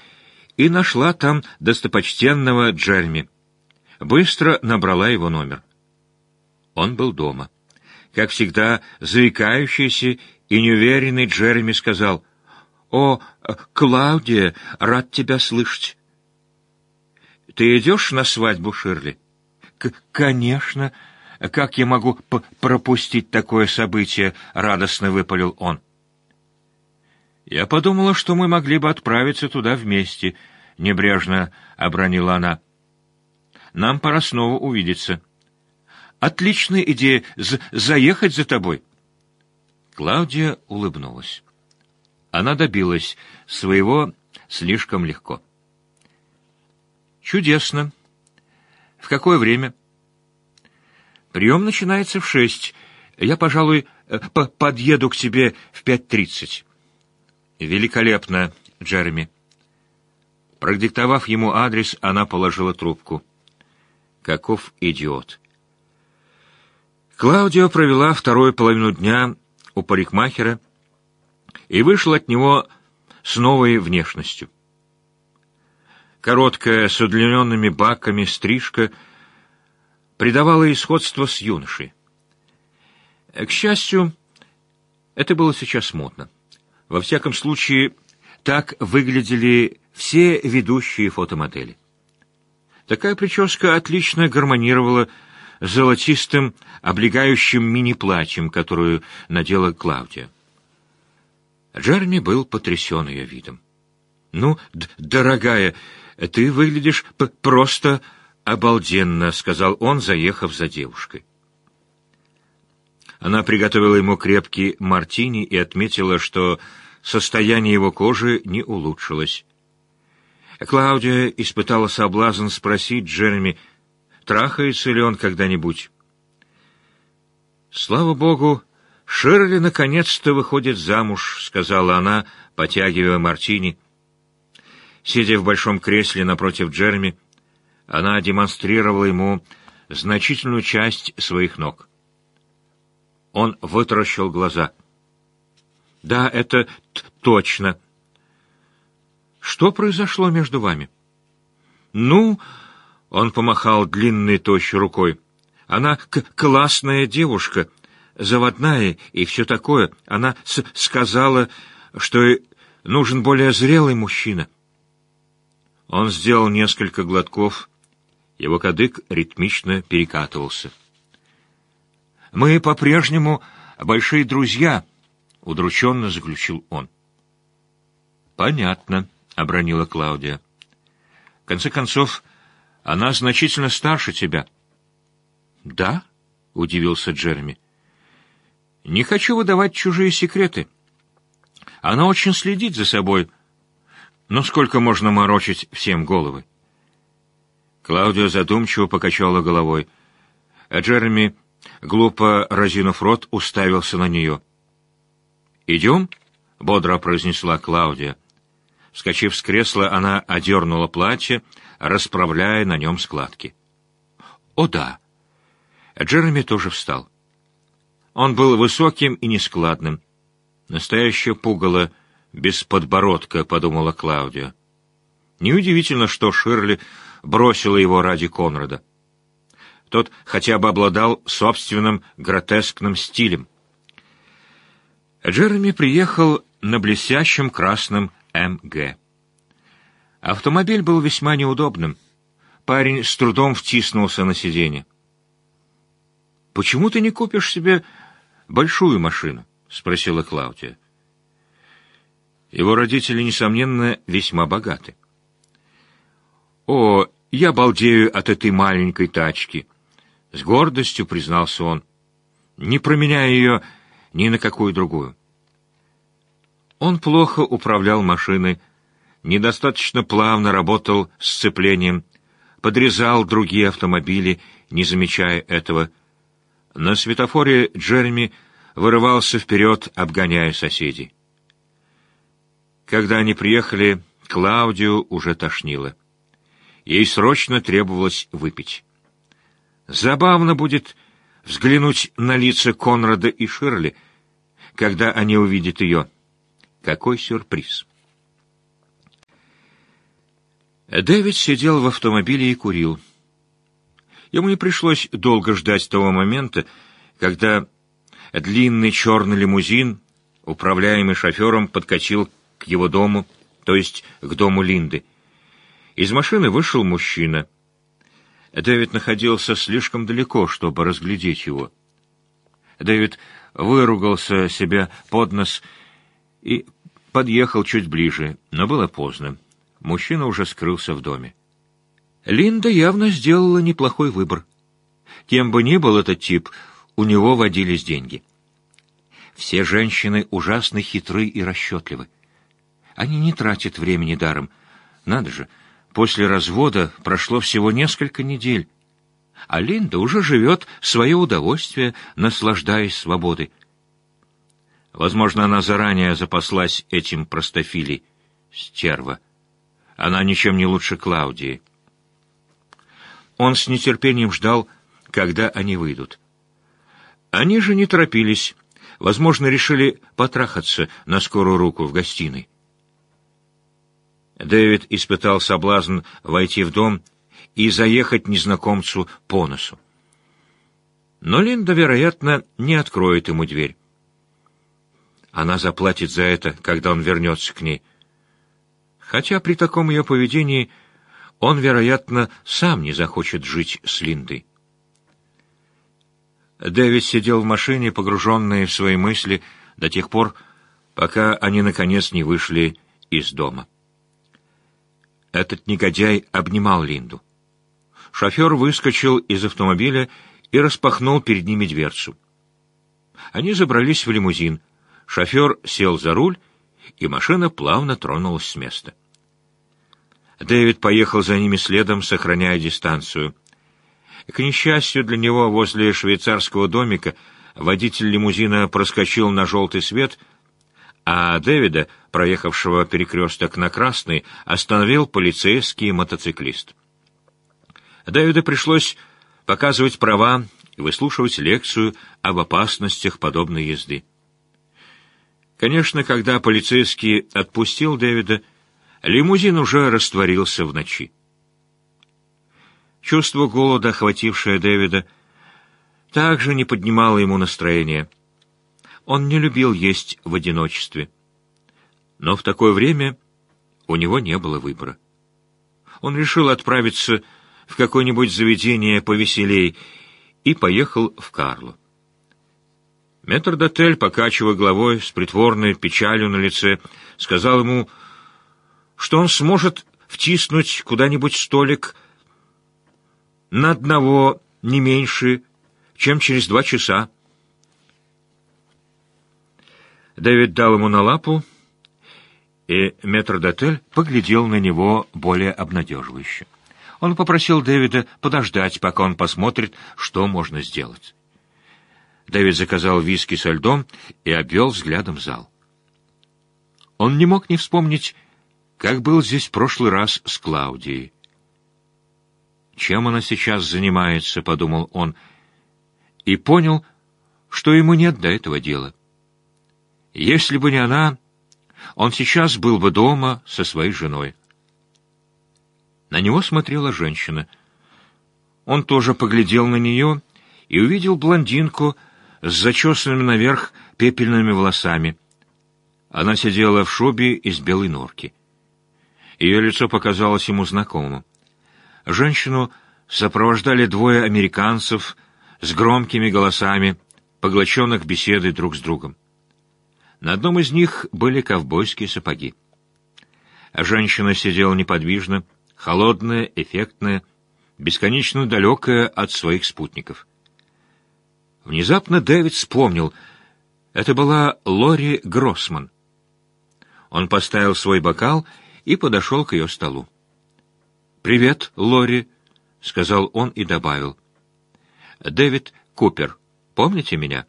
и нашла там достопочтенного Джерми. Быстро набрала его номер. Он был дома. Как всегда, заикающийся и неуверенный Джереми сказал, «О, Клаудия, рад тебя слышать». «Ты идешь на свадьбу Ширли?» К «Конечно», как я могу пропустить такое событие?» — радостно выпалил он. «Я подумала, что мы могли бы отправиться туда вместе», — небрежно обронила она. «Нам пора снова увидеться». «Отличная идея — заехать за тобой». Клаудия улыбнулась. Она добилась своего слишком легко. «Чудесно. В какое время?» Прием начинается в шесть. Я, пожалуй, э, подъеду к тебе в пять тридцать. Великолепно, Джереми. Продиктовав ему адрес, она положила трубку. Каков идиот. Клаудио провела вторую половину дня у парикмахера и вышла от него с новой внешностью. Короткая, с удлиненными баками стрижка — придавало ей сходство с юношей. К счастью, это было сейчас модно. Во всяком случае, так выглядели все ведущие фотомодели. Такая прическа отлично гармонировала с золотистым, облегающим мини-платьем, которую надела Клаудия. Джерми был потрясен ее видом. «Ну, дорогая, ты выглядишь просто «Обалденно», — сказал он, заехав за девушкой. Она приготовила ему крепкий мартини и отметила, что состояние его кожи не улучшилось. Клаудия испытала соблазн спросить Джереми, трахается ли он когда-нибудь. «Слава богу, Ширли наконец-то выходит замуж», — сказала она, потягивая мартини. Сидя в большом кресле напротив Джереми, она демонстрировала ему значительную часть своих ног. Он вытаращил глаза. «Да, это точно. Что произошло между вами?» «Ну...» — он помахал длинной тощей рукой. «Она классная девушка, заводная и все такое. Она сказала, что нужен более зрелый мужчина». Он сделал несколько глотков его кадык ритмично перекатывался. «Мы по-прежнему большие друзья», — удрученно заключил он. «Понятно», — обронила Клаудия. «В конце концов, она значительно старше тебя». «Да?» — удивился Джереми. «Не хочу выдавать чужие секреты. Она очень следит за собой. Но сколько можно морочить всем головы?» Клаудио задумчиво покачала головой, а Джереми, глупо разинув рот, уставился на нее. «Идем?» — бодро произнесла Клаудия. Вскочив с кресла, она одернула платье, расправляя на нем складки. «О да!» Джереми тоже встал. Он был высоким и нескладным. Настоящее пугало без подбородка, подумала Клаудия. Неудивительно, что Ширли бросила его ради Конрада. Тот хотя бы обладал собственным гротескным стилем. Джереми приехал на блестящем красном МГ. Автомобиль был весьма неудобным. Парень с трудом втиснулся на сиденье. «Почему ты не купишь себе большую машину?» — спросила Клаудия. Его родители, несомненно, весьма богаты. «О, я балдею от этой маленькой тачки!» — с гордостью признался он, не променяя ее ни на какую другую. Он плохо управлял машиной, недостаточно плавно работал сцеплением, подрезал другие автомобили, не замечая этого. На светофоре Джереми вырывался вперед, обгоняя соседей. Когда они приехали, Клаудию уже тошнило. Ей срочно требовалось выпить. Забавно будет взглянуть на лица Конрада и Ширли, когда они увидят ее. Какой сюрприз! Дэвид сидел в автомобиле и курил. Ему не пришлось долго ждать того момента, когда длинный черный лимузин, управляемый шофером, подкатил к его дому, то есть к дому Линды. Из машины вышел мужчина. Дэвид находился слишком далеко, чтобы разглядеть его. Дэвид выругался себя под нос и подъехал чуть ближе, но было поздно. Мужчина уже скрылся в доме. Линда явно сделала неплохой выбор. Кем бы ни был этот тип, у него водились деньги. Все женщины ужасно хитры и расчетливы. Они не тратят времени даром. Надо же, после развода прошло всего несколько недель, а Линда уже живет свое удовольствие, наслаждаясь свободой. Возможно, она заранее запаслась этим простофилей. Стерва. Она ничем не лучше Клаудии. Он с нетерпением ждал, когда они выйдут. Они же не торопились, возможно, решили потрахаться на скорую руку в гостиной. Дэвид испытал соблазн войти в дом и заехать незнакомцу по носу. Но Линда, вероятно, не откроет ему дверь. Она заплатит за это, когда он вернется к ней. Хотя при таком ее поведении он, вероятно, сам не захочет жить с Линдой. Дэвид сидел в машине, погруженный в свои мысли, до тех пор, пока они, наконец, не вышли из дома. Этот негодяй обнимал Линду. Шофер выскочил из автомобиля и распахнул перед ними дверцу. Они забрались в лимузин. Шофер сел за руль, и машина плавно тронулась с места. Дэвид поехал за ними следом, сохраняя дистанцию. К несчастью для него, возле швейцарского домика водитель лимузина проскочил на желтый свет, а Дэвида, проехавшего перекресток на красный, остановил полицейский мотоциклист. Дэвиду пришлось показывать права и выслушивать лекцию об опасностях подобной езды. Конечно, когда полицейский отпустил Дэвида, лимузин уже растворился в ночи. Чувство голода, охватившее Дэвида, также не поднимало ему настроение. Он не любил есть в одиночестве. Но в такое время у него не было выбора. Он решил отправиться в какое-нибудь заведение повеселей и поехал в Карло. Метрдотель, покачивая головой с притворной печалью на лице, сказал ему, что он сможет втиснуть куда-нибудь столик на одного не меньше, чем через два часа. Дэвид дал ему на лапу, и метрдотель поглядел на него более обнадеживающе. Он попросил Дэвида подождать, пока он посмотрит, что можно сделать. Дэвид заказал виски со льдом и обвел взглядом зал. Он не мог не вспомнить, как был здесь в прошлый раз с Клаудией. Чем она сейчас занимается, подумал он, и понял, что ему нет до этого дела. Если бы не она, он сейчас был бы дома со своей женой. На него смотрела женщина. Он тоже поглядел на нее и увидел блондинку с зачесанными наверх пепельными волосами. Она сидела в шубе из белой норки. Ее лицо показалось ему знакомым. Женщину сопровождали двое американцев с громкими голосами, поглощенных беседой друг с другом. На одном из них были ковбойские сапоги. Женщина сидела неподвижно, холодная, эффектная, бесконечно далекая от своих спутников. Внезапно Дэвид вспомнил. Это была Лори Гроссман. Он поставил свой бокал и подошел к ее столу. «Привет, Лори», — сказал он и добавил. «Дэвид Купер, помните меня?»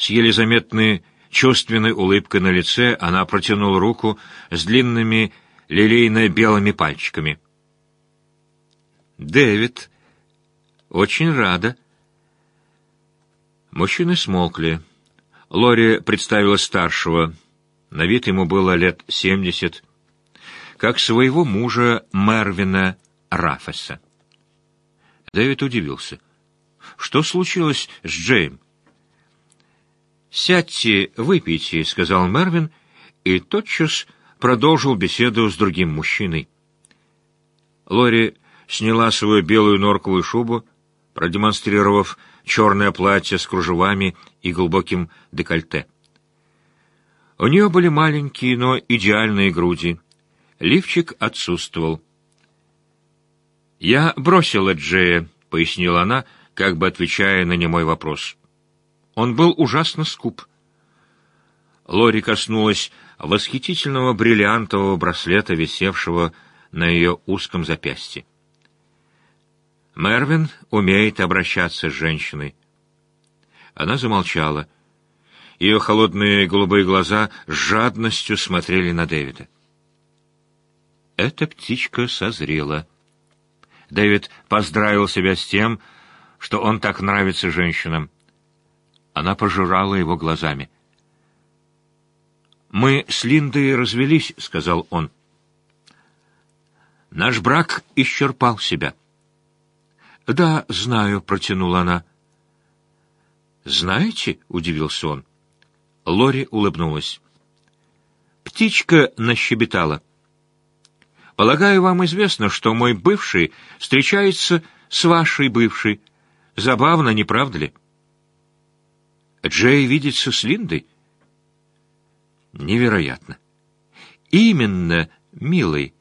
С еле заметной чувственной улыбкой на лице она протянула руку с длинными лилейно-белыми пальчиками. «Дэвид, очень рада». Мужчины смолкли. Лори представила старшего. На вид ему было лет семьдесят, как своего мужа Мервина Рафеса. Дэвид удивился. «Что случилось с Джейм?» «Сядьте, выпейте», — сказал Мервин, и тотчас продолжил беседу с другим мужчиной. Лори сняла свою белую норковую шубу, продемонстрировав черное платье с кружевами и глубоким декольте. У нее были маленькие, но идеальные груди. Лифчик отсутствовал. «Я бросила Джея», — пояснила она, как бы отвечая на немой вопрос. Он был ужасно скуп. Лори коснулась восхитительного бриллиантового браслета, висевшего на ее узком запястье. Мервин умеет обращаться с женщиной. Она замолчала. Ее холодные голубые глаза с жадностью смотрели на Дэвида. Эта птичка созрела. Дэвид поздравил себя с тем, что он так нравится женщинам. Она пожирала его глазами. «Мы с Линдой развелись», — сказал он. «Наш брак исчерпал себя». «Да, знаю», — протянула она. «Знаете?» — удивился он. Лори улыбнулась. Птичка нащебетала. «Полагаю, вам известно, что мой бывший встречается с вашей бывшей. Забавно, не правда ли?» Джей видится с Линдой? Невероятно. Именно, милый.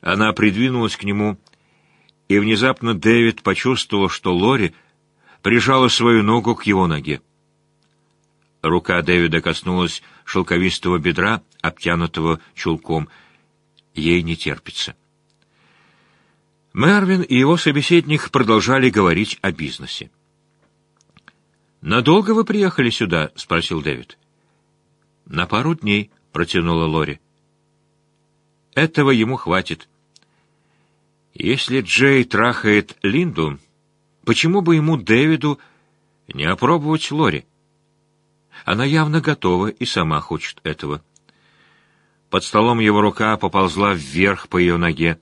Она придвинулась к нему, и внезапно Дэвид почувствовал, что Лори прижала свою ногу к его ноге. Рука Дэвида коснулась шелковистого бедра, обтянутого чулком. Ей не терпится. Мервин и его собеседник продолжали говорить о бизнесе. «Надолго вы приехали сюда?» — спросил Дэвид. «На пару дней», — протянула Лори. «Этого ему хватит. Если Джей трахает Линду, почему бы ему, Дэвиду, не опробовать Лори? Она явно готова и сама хочет этого». Под столом его рука поползла вверх по ее ноге.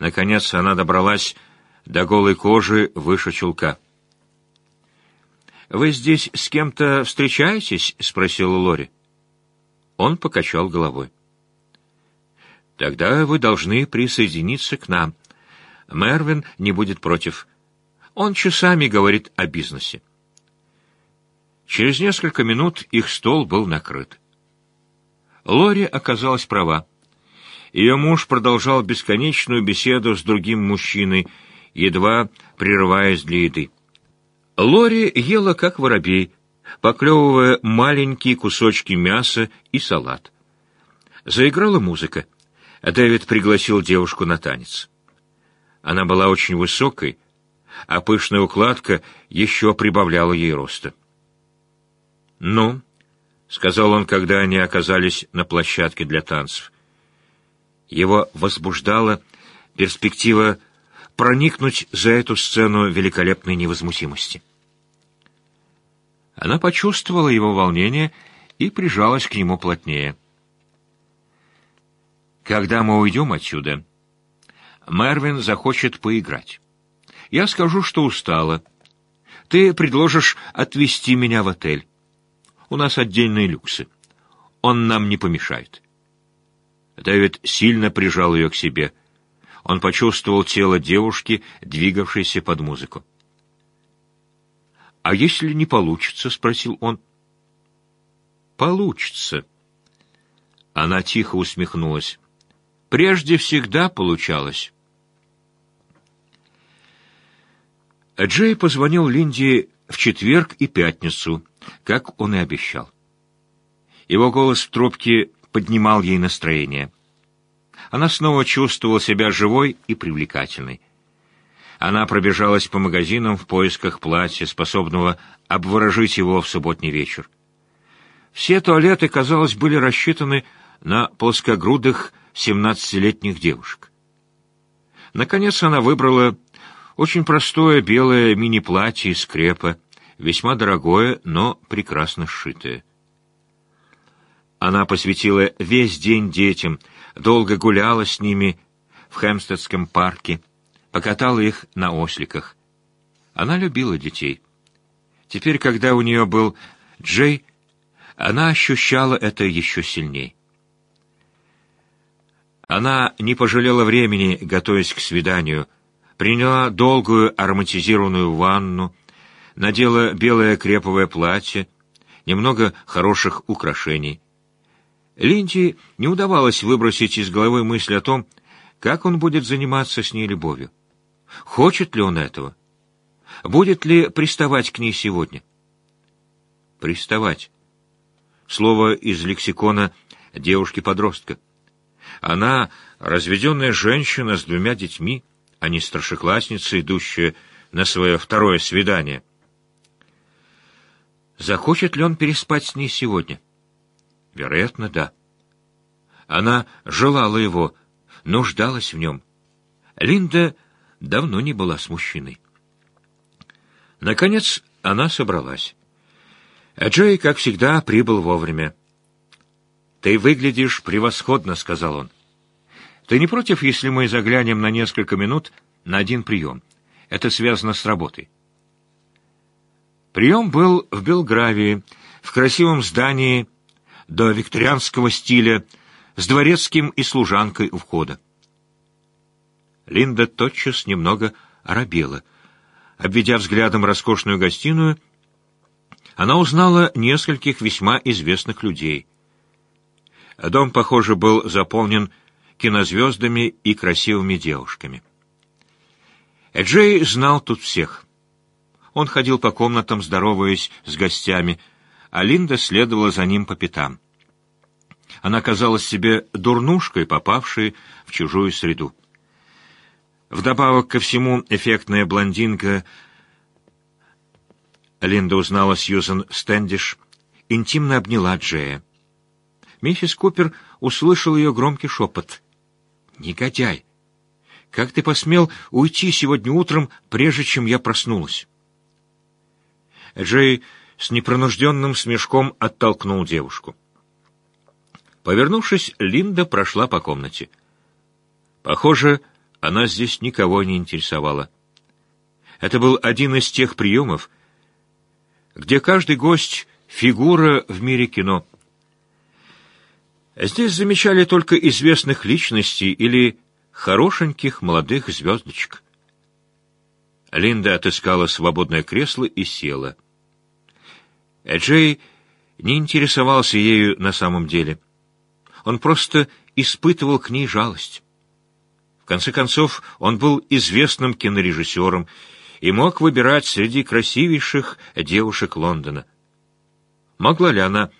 Наконец она добралась до голой кожи выше чулка. «Вы здесь с кем-то встречаетесь?» — спросила Лори. Он покачал головой. «Тогда вы должны присоединиться к нам. Мервин не будет против. Он часами говорит о бизнесе». Через несколько минут их стол был накрыт. Лори оказалась права. Ее муж продолжал бесконечную беседу с другим мужчиной, едва прерываясь для еды. Лори ела как воробей, поклевывая маленькие кусочки мяса и салат. Заиграла музыка. Дэвид пригласил девушку на танец. Она была очень высокой, а пышная укладка еще прибавляла ей роста. «Ну», — сказал он, когда они оказались на площадке для танцев. Его возбуждала перспектива проникнуть за эту сцену великолепной невозмутимости. Она почувствовала его волнение и прижалась к нему плотнее. «Когда мы уйдем отсюда, Мервин захочет поиграть. Я скажу, что устала. Ты предложишь отвезти меня в отель. У нас отдельные люксы. Он нам не помешает». Дэвид сильно прижал ее к себе. Он почувствовал тело девушки, двигавшейся под музыку. «А если не получится?» — спросил он. «Получится». Она тихо усмехнулась. «Прежде всегда получалось». Джей позвонил Линде в четверг и пятницу, как он и обещал. Его голос в трубке поднимал ей настроение. Она снова чувствовала себя живой и привлекательной. Она пробежалась по магазинам в поисках платья, способного обворожить его в субботний вечер. Все туалеты, казалось, были рассчитаны на плоскогрудых семнадцатилетних девушек. Наконец она выбрала очень простое белое мини-платье из крепа, весьма дорогое, но прекрасно сшитое. Она посвятила весь день детям, долго гуляла с ними в Хэмстедском парке, покатала их на осликах. Она любила детей. Теперь, когда у нее был Джей, она ощущала это еще сильней. Она не пожалела времени, готовясь к свиданию, приняла долгую ароматизированную ванну, надела белое креповое платье, немного хороших украшений. Линди не удавалось выбросить из головы мысль о том, как он будет заниматься с ней любовью. Хочет ли он этого? Будет ли приставать к ней сегодня? Приставать. Слово из лексикона девушки-подростка. Она разведенная женщина с двумя детьми, а не старшеклассница, идущая на свое второе свидание. Захочет ли он переспать с ней сегодня? Вероятно, да. Она желала его, нуждалась в нем. Линда давно не была с мужчиной. Наконец она собралась. А Джей, как всегда, прибыл вовремя. «Ты выглядишь превосходно», — сказал он. «Ты не против, если мы заглянем на несколько минут на один прием? Это связано с работой». Прием был в Белгравии, в красивом здании до викторианского стиля, с дворецким и служанкой у входа. Линда тотчас немного оробела. Обведя взглядом роскошную гостиную, она узнала нескольких весьма известных людей. Дом, похоже, был заполнен кинозвездами и красивыми девушками. Джей знал тут всех. Он ходил по комнатам, здороваясь с гостями, а Линда следовала за ним по пятам. Она казалась себе дурнушкой, попавшей в чужую среду. Вдобавок ко всему, эффектная блондинка Линда узнала Сьюзен Стэндиш, интимно обняла Джея. Миссис Купер услышал ее громкий шепот. «Негодяй! Как ты посмел уйти сегодня утром, прежде чем я проснулась?» Джей с непронужденным смешком оттолкнул девушку. Повернувшись, Линда прошла по комнате. Похоже, она здесь никого не интересовала. Это был один из тех приемов, где каждый гость — фигура в мире кино. Здесь замечали только известных личностей или хорошеньких молодых звездочек. Линда отыскала свободное кресло и села. Джей не интересовался ею на самом деле. Он просто испытывал к ней жалость. Конце концов, он был известным кинорежиссером и мог выбирать среди красивейших девушек Лондона. Могла ли она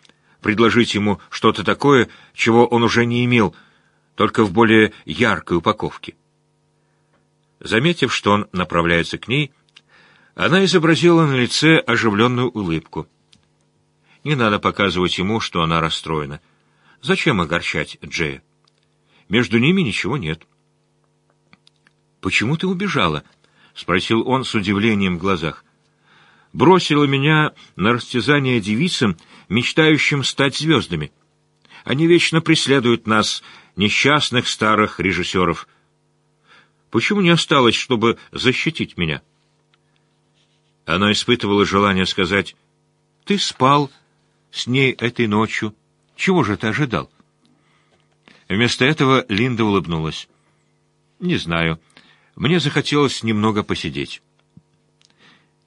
предложить ему что-то такое, чего он уже не имел, только в более яркой упаковке? Заметив, что он направляется к ней, она изобразила на лице оживленную улыбку. Не надо показывать ему, что она расстроена. Зачем огорчать Джея? Между ними ничего нет. — «Почему ты убежала?» — спросил он с удивлением в глазах. бросила меня на растязание девицам, мечтающим стать звездами. Они вечно преследуют нас, несчастных старых режиссеров. Почему не осталось, чтобы защитить меня?» Она испытывала желание сказать, «Ты спал с ней этой ночью. Чего же ты ожидал?» Вместо этого Линда улыбнулась. «Не знаю. Мне захотелось немного посидеть».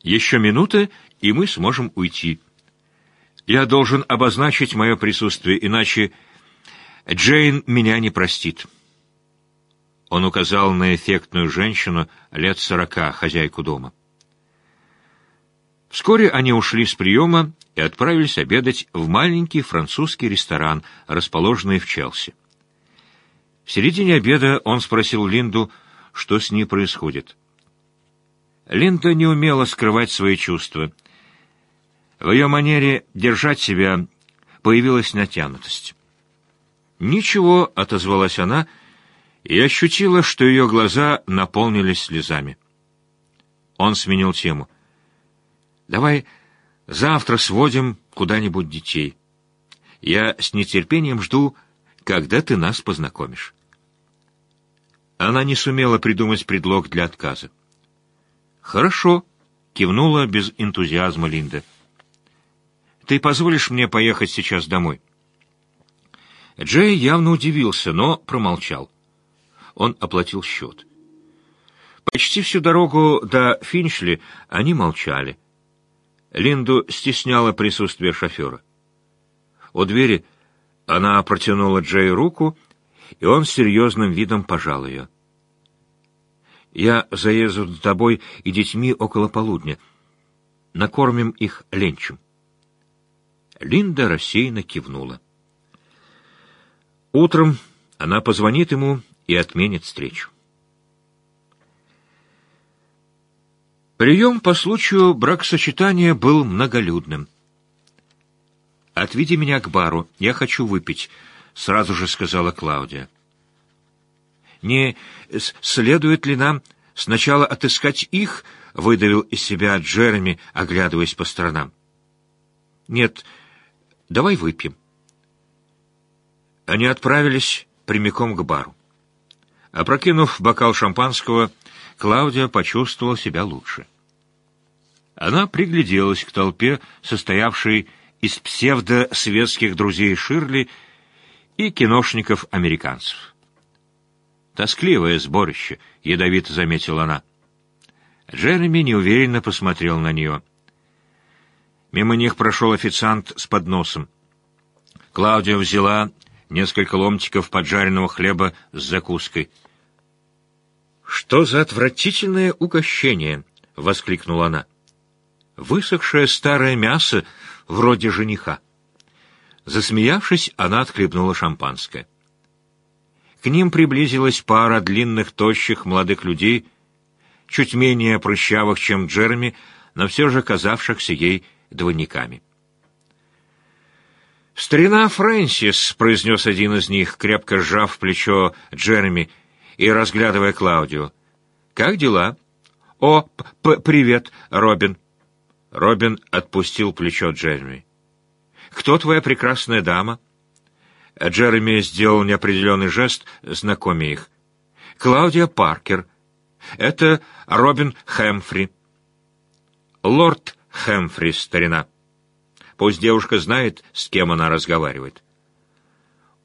«Еще минута, и мы сможем уйти. Я должен обозначить мое присутствие, иначе Джейн меня не простит». Он указал на эффектную женщину лет сорока, хозяйку дома. Вскоре они ушли с приема и отправились обедать в маленький французский ресторан, расположенный в Челси. В середине обеда он спросил Линду, что с ней происходит. Линда не умела скрывать свои чувства. В ее манере держать себя появилась натянутость. «Ничего», — отозвалась она, и ощутила, что ее глаза наполнились слезами. Он сменил тему — Давай завтра сводим куда-нибудь детей. Я с нетерпением жду, когда ты нас познакомишь. Она не сумела придумать предлог для отказа. «Хорошо», — кивнула без энтузиазма Линда. «Ты позволишь мне поехать сейчас домой?» Джей явно удивился, но промолчал. Он оплатил счет. Почти всю дорогу до Финчли они молчали. Линду стесняло присутствие шофера. У двери она протянула Джей руку, и он с серьезным видом пожал ее. «Я заезжу за тобой и детьми около полудня. Накормим их ленчем». Линда рассеянно кивнула. Утром она позвонит ему и отменит встречу. Прием по случаю бракосочетания был многолюдным. «Отведи меня к бару, я хочу выпить», — сразу же сказала Клаудия. «Не следует ли нам сначала отыскать их?» — выдавил из себя Джереми, оглядываясь по сторонам. «Нет, давай выпьем». Они отправились прямиком к бару. Опрокинув бокал шампанского, Клаудия почувствовала себя лучше. Она пригляделась к толпе, состоявшей из псевдосветских друзей Ширли и киношников-американцев. «Тоскливое сборище», — ядовито заметила она. Джереми неуверенно посмотрел на нее. Мимо них прошел официант с подносом. Клаудия взяла несколько ломтиков поджаренного хлеба с закуской — «Что за отвратительное угощение!» — воскликнула она. «Высохшее старое мясо, вроде жениха». Засмеявшись, она отхлебнула шампанское. К ним приблизилась пара длинных, тощих молодых людей, чуть менее прыщавых, чем Джереми, но все же казавшихся ей двойниками. «Старина Фрэнсис», — произнес один из них, крепко сжав плечо Джереми, и разглядывая Клаудио. «Как дела?» «О, п привет, Робин!» Робин отпустил плечо Джереми. «Кто твоя прекрасная дама?» Джереми сделал неопределенный жест, знакомя их. «Клаудия Паркер. Это Робин Хэмфри». «Лорд Хэмфри, старина. Пусть девушка знает, с кем она разговаривает».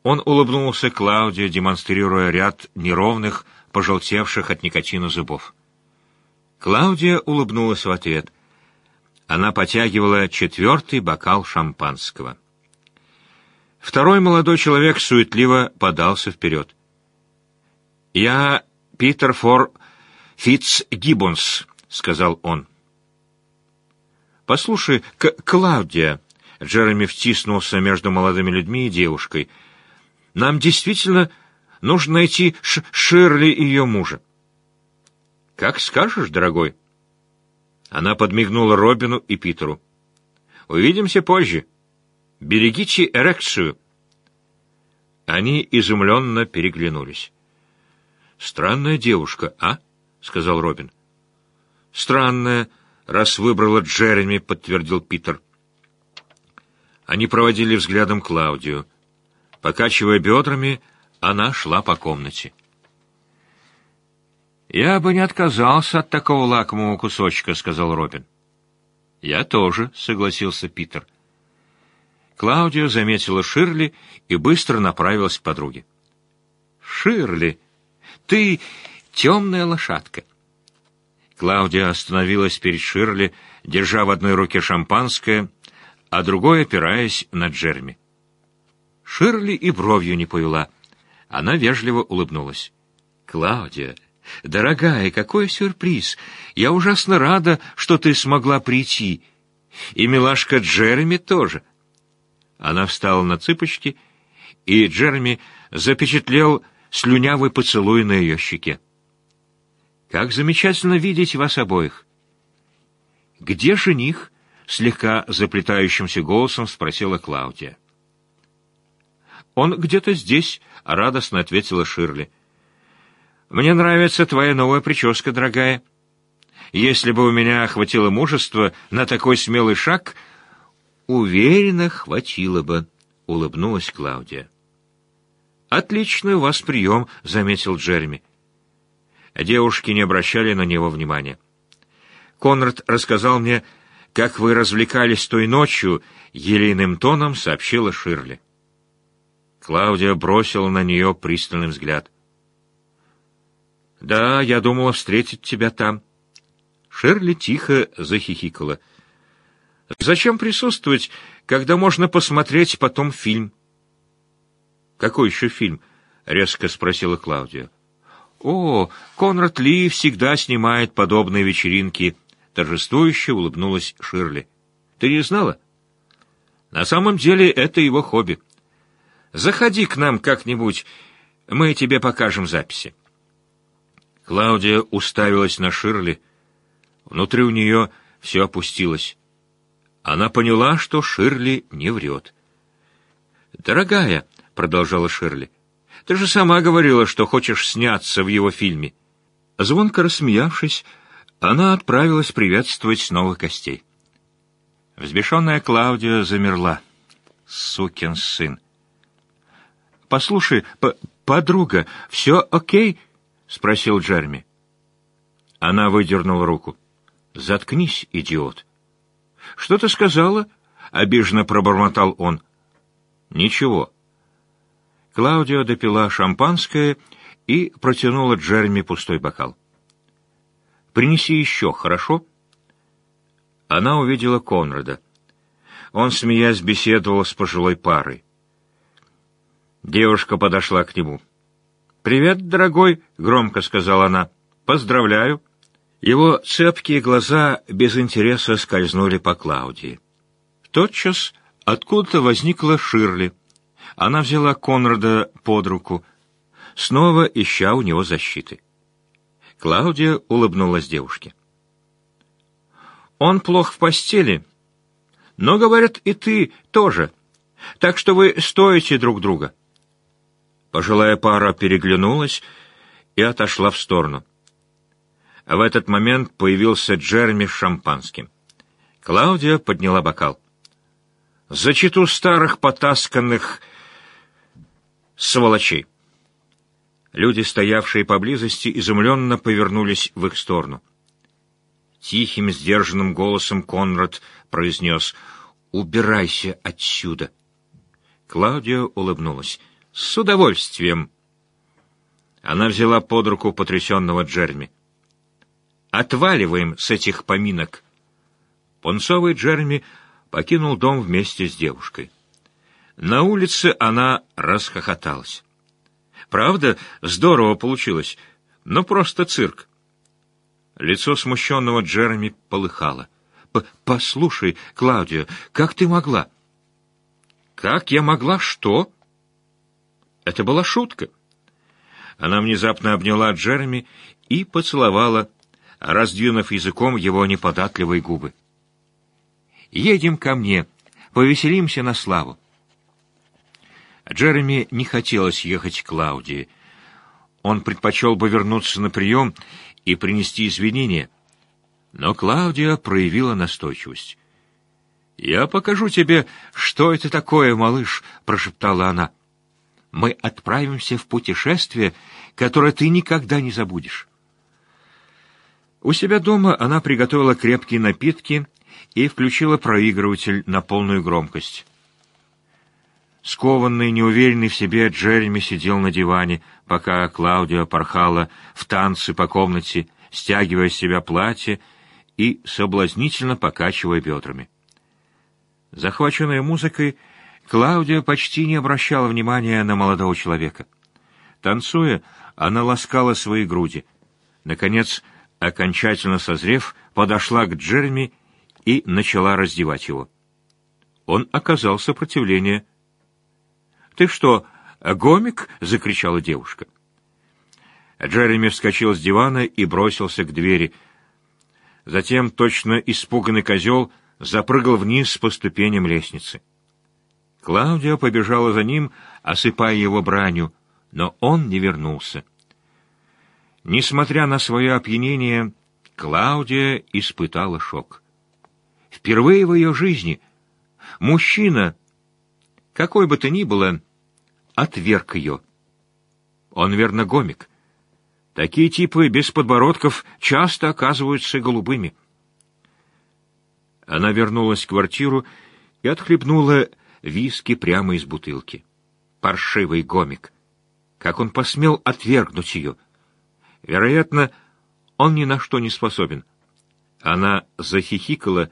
Он улыбнулся Клауде, демонстрируя ряд неровных, пожелтевших от никотина зубов. Клаудия улыбнулась в ответ. Она потягивала четвертый бокал шампанского. Второй молодой человек суетливо подался вперед. «Я Питер Фор Фитц Гиббонс», — сказал он. «Послушай, К Клаудия», — Джереми втиснулся между молодыми людьми и девушкой — нам действительно нужно найти Ш Ширли и ее мужа. Как скажешь, дорогой. Она подмигнула Робину и Питеру. Увидимся позже. Берегите эрекцию. Они изумленно переглянулись. «Странная девушка, а?» — сказал Робин. «Странная, раз выбрала Джереми», — подтвердил Питер. Они проводили взглядом Клаудию. Покачивая бедрами, она шла по комнате. «Я бы не отказался от такого лакомого кусочка», — сказал Робин. «Я тоже», — согласился Питер. Клаудия заметила Ширли и быстро направилась к подруге. «Ширли, ты темная лошадка». Клаудия остановилась перед Ширли, держа в одной руке шампанское, а другой опираясь на Джерми. Ширли и бровью не повела. Она вежливо улыбнулась. «Клаудия, дорогая, какой сюрприз! Я ужасно рада, что ты смогла прийти. И милашка Джереми тоже». Она встала на цыпочки, и Джереми запечатлел слюнявый поцелуй на ее щеке. «Как замечательно видеть вас обоих!» «Где жених?» — слегка заплетающимся голосом спросила Клаудия. «Он где-то здесь», — радостно ответила Ширли. «Мне нравится твоя новая прическа, дорогая. Если бы у меня хватило мужества на такой смелый шаг, уверенно хватило бы», — улыбнулась Клаудия. «Отличный у вас прием», — заметил Джереми. Девушки не обращали на него внимания. Конрад рассказал мне, как вы развлекались той ночью, елейным тоном сообщила Ширли. Клаудия бросила на нее пристальный взгляд. «Да, я думала встретить тебя там». Ширли тихо захихикала. «Зачем присутствовать, когда можно посмотреть потом фильм?» «Какой еще фильм?» — резко спросила Клаудия. «О, Конрад Ли всегда снимает подобные вечеринки», — торжествующе улыбнулась Ширли. «Ты не знала?» «На самом деле это его хобби». Заходи к нам как-нибудь, мы тебе покажем записи. Клаудия уставилась на Ширли. Внутри у нее все опустилось. Она поняла, что Ширли не врет. «Дорогая», — продолжала Ширли, — «ты же сама говорила, что хочешь сняться в его фильме». Звонко рассмеявшись, она отправилась приветствовать новых гостей. Взбешенная Клаудия замерла. Сукин сын. «Послушай, подруга, все окей?» — спросил Джерми. Она выдернула руку. «Заткнись, идиот!» «Что ты сказала?» — обиженно пробормотал он. «Ничего». Клаудио допила шампанское и протянула Джерми пустой бокал. «Принеси еще, хорошо?» Она увидела Конрада. Он, смеясь, беседовал с пожилой парой. Девушка подошла к нему. «Привет, дорогой!» — громко сказала она. «Поздравляю!» Его цепкие глаза без интереса скользнули по Клаудии. Тотчас откуда-то возникла Ширли. Она взяла Конрада под руку, снова ища у него защиты. Клаудия улыбнулась девушке. «Он плох в постели, но, говорят, и ты тоже, так что вы стоите друг друга». Пожилая пара переглянулась и отошла в сторону. В этот момент появился Джерми с шампанским. Клаудия подняла бокал. «За читу старых потасканных сволочей!» Люди, стоявшие поблизости, изумленно повернулись в их сторону. Тихим, сдержанным голосом Конрад произнес «Убирайся отсюда!» Клаудия улыбнулась. «С удовольствием». Она взяла под руку потрясенного Джерми. «Отваливаем с этих поминок». Пунцовый Джерми покинул дом вместе с девушкой. На улице она расхохоталась. Правда, здорово получилось, но просто цирк. Лицо смущенного Джереми полыхало. «Послушай, Клаудия, как ты могла?» «Как я могла что?» Это была шутка. Она внезапно обняла Джереми и поцеловала, раздвинув языком его неподатливые губы. «Едем ко мне, повеселимся на славу». Джереми не хотелось ехать к Клаудии. Он предпочел бы вернуться на прием и принести извинения. Но Клаудия проявила настойчивость. «Я покажу тебе, что это такое, малыш», — прошептала она. «Мы отправимся в путешествие, которое ты никогда не забудешь». У себя дома она приготовила крепкие напитки и включила проигрыватель на полную громкость. Скованный, неуверенный в себе, Джереми сидел на диване, пока Клаудия порхала в танцы по комнате, стягивая с себя платье и соблазнительно покачивая бедрами. Захваченная музыкой, Клаудия почти не обращала внимания на молодого человека. Танцуя, она ласкала свои груди. Наконец, окончательно созрев, подошла к Джереми и начала раздевать его. Он оказал сопротивление. «Ты что, гомик?» — закричала девушка. Джереми вскочил с дивана и бросился к двери. Затем, точно испуганный козел, запрыгал вниз по ступеням лестницы. Клаудия побежала за ним, осыпая его бранью, но он не вернулся. Несмотря на свое опьянение, Клаудия испытала шок. Впервые в ее жизни мужчина, какой бы то ни было, отверг ее. Он верно гомик. Такие типы без подбородков часто оказываются голубыми. Она вернулась в квартиру и отхлебнула виски прямо из бутылки. Паршивый гомик. Как он посмел отвергнуть ее? Вероятно, он ни на что не способен. Она захихикала,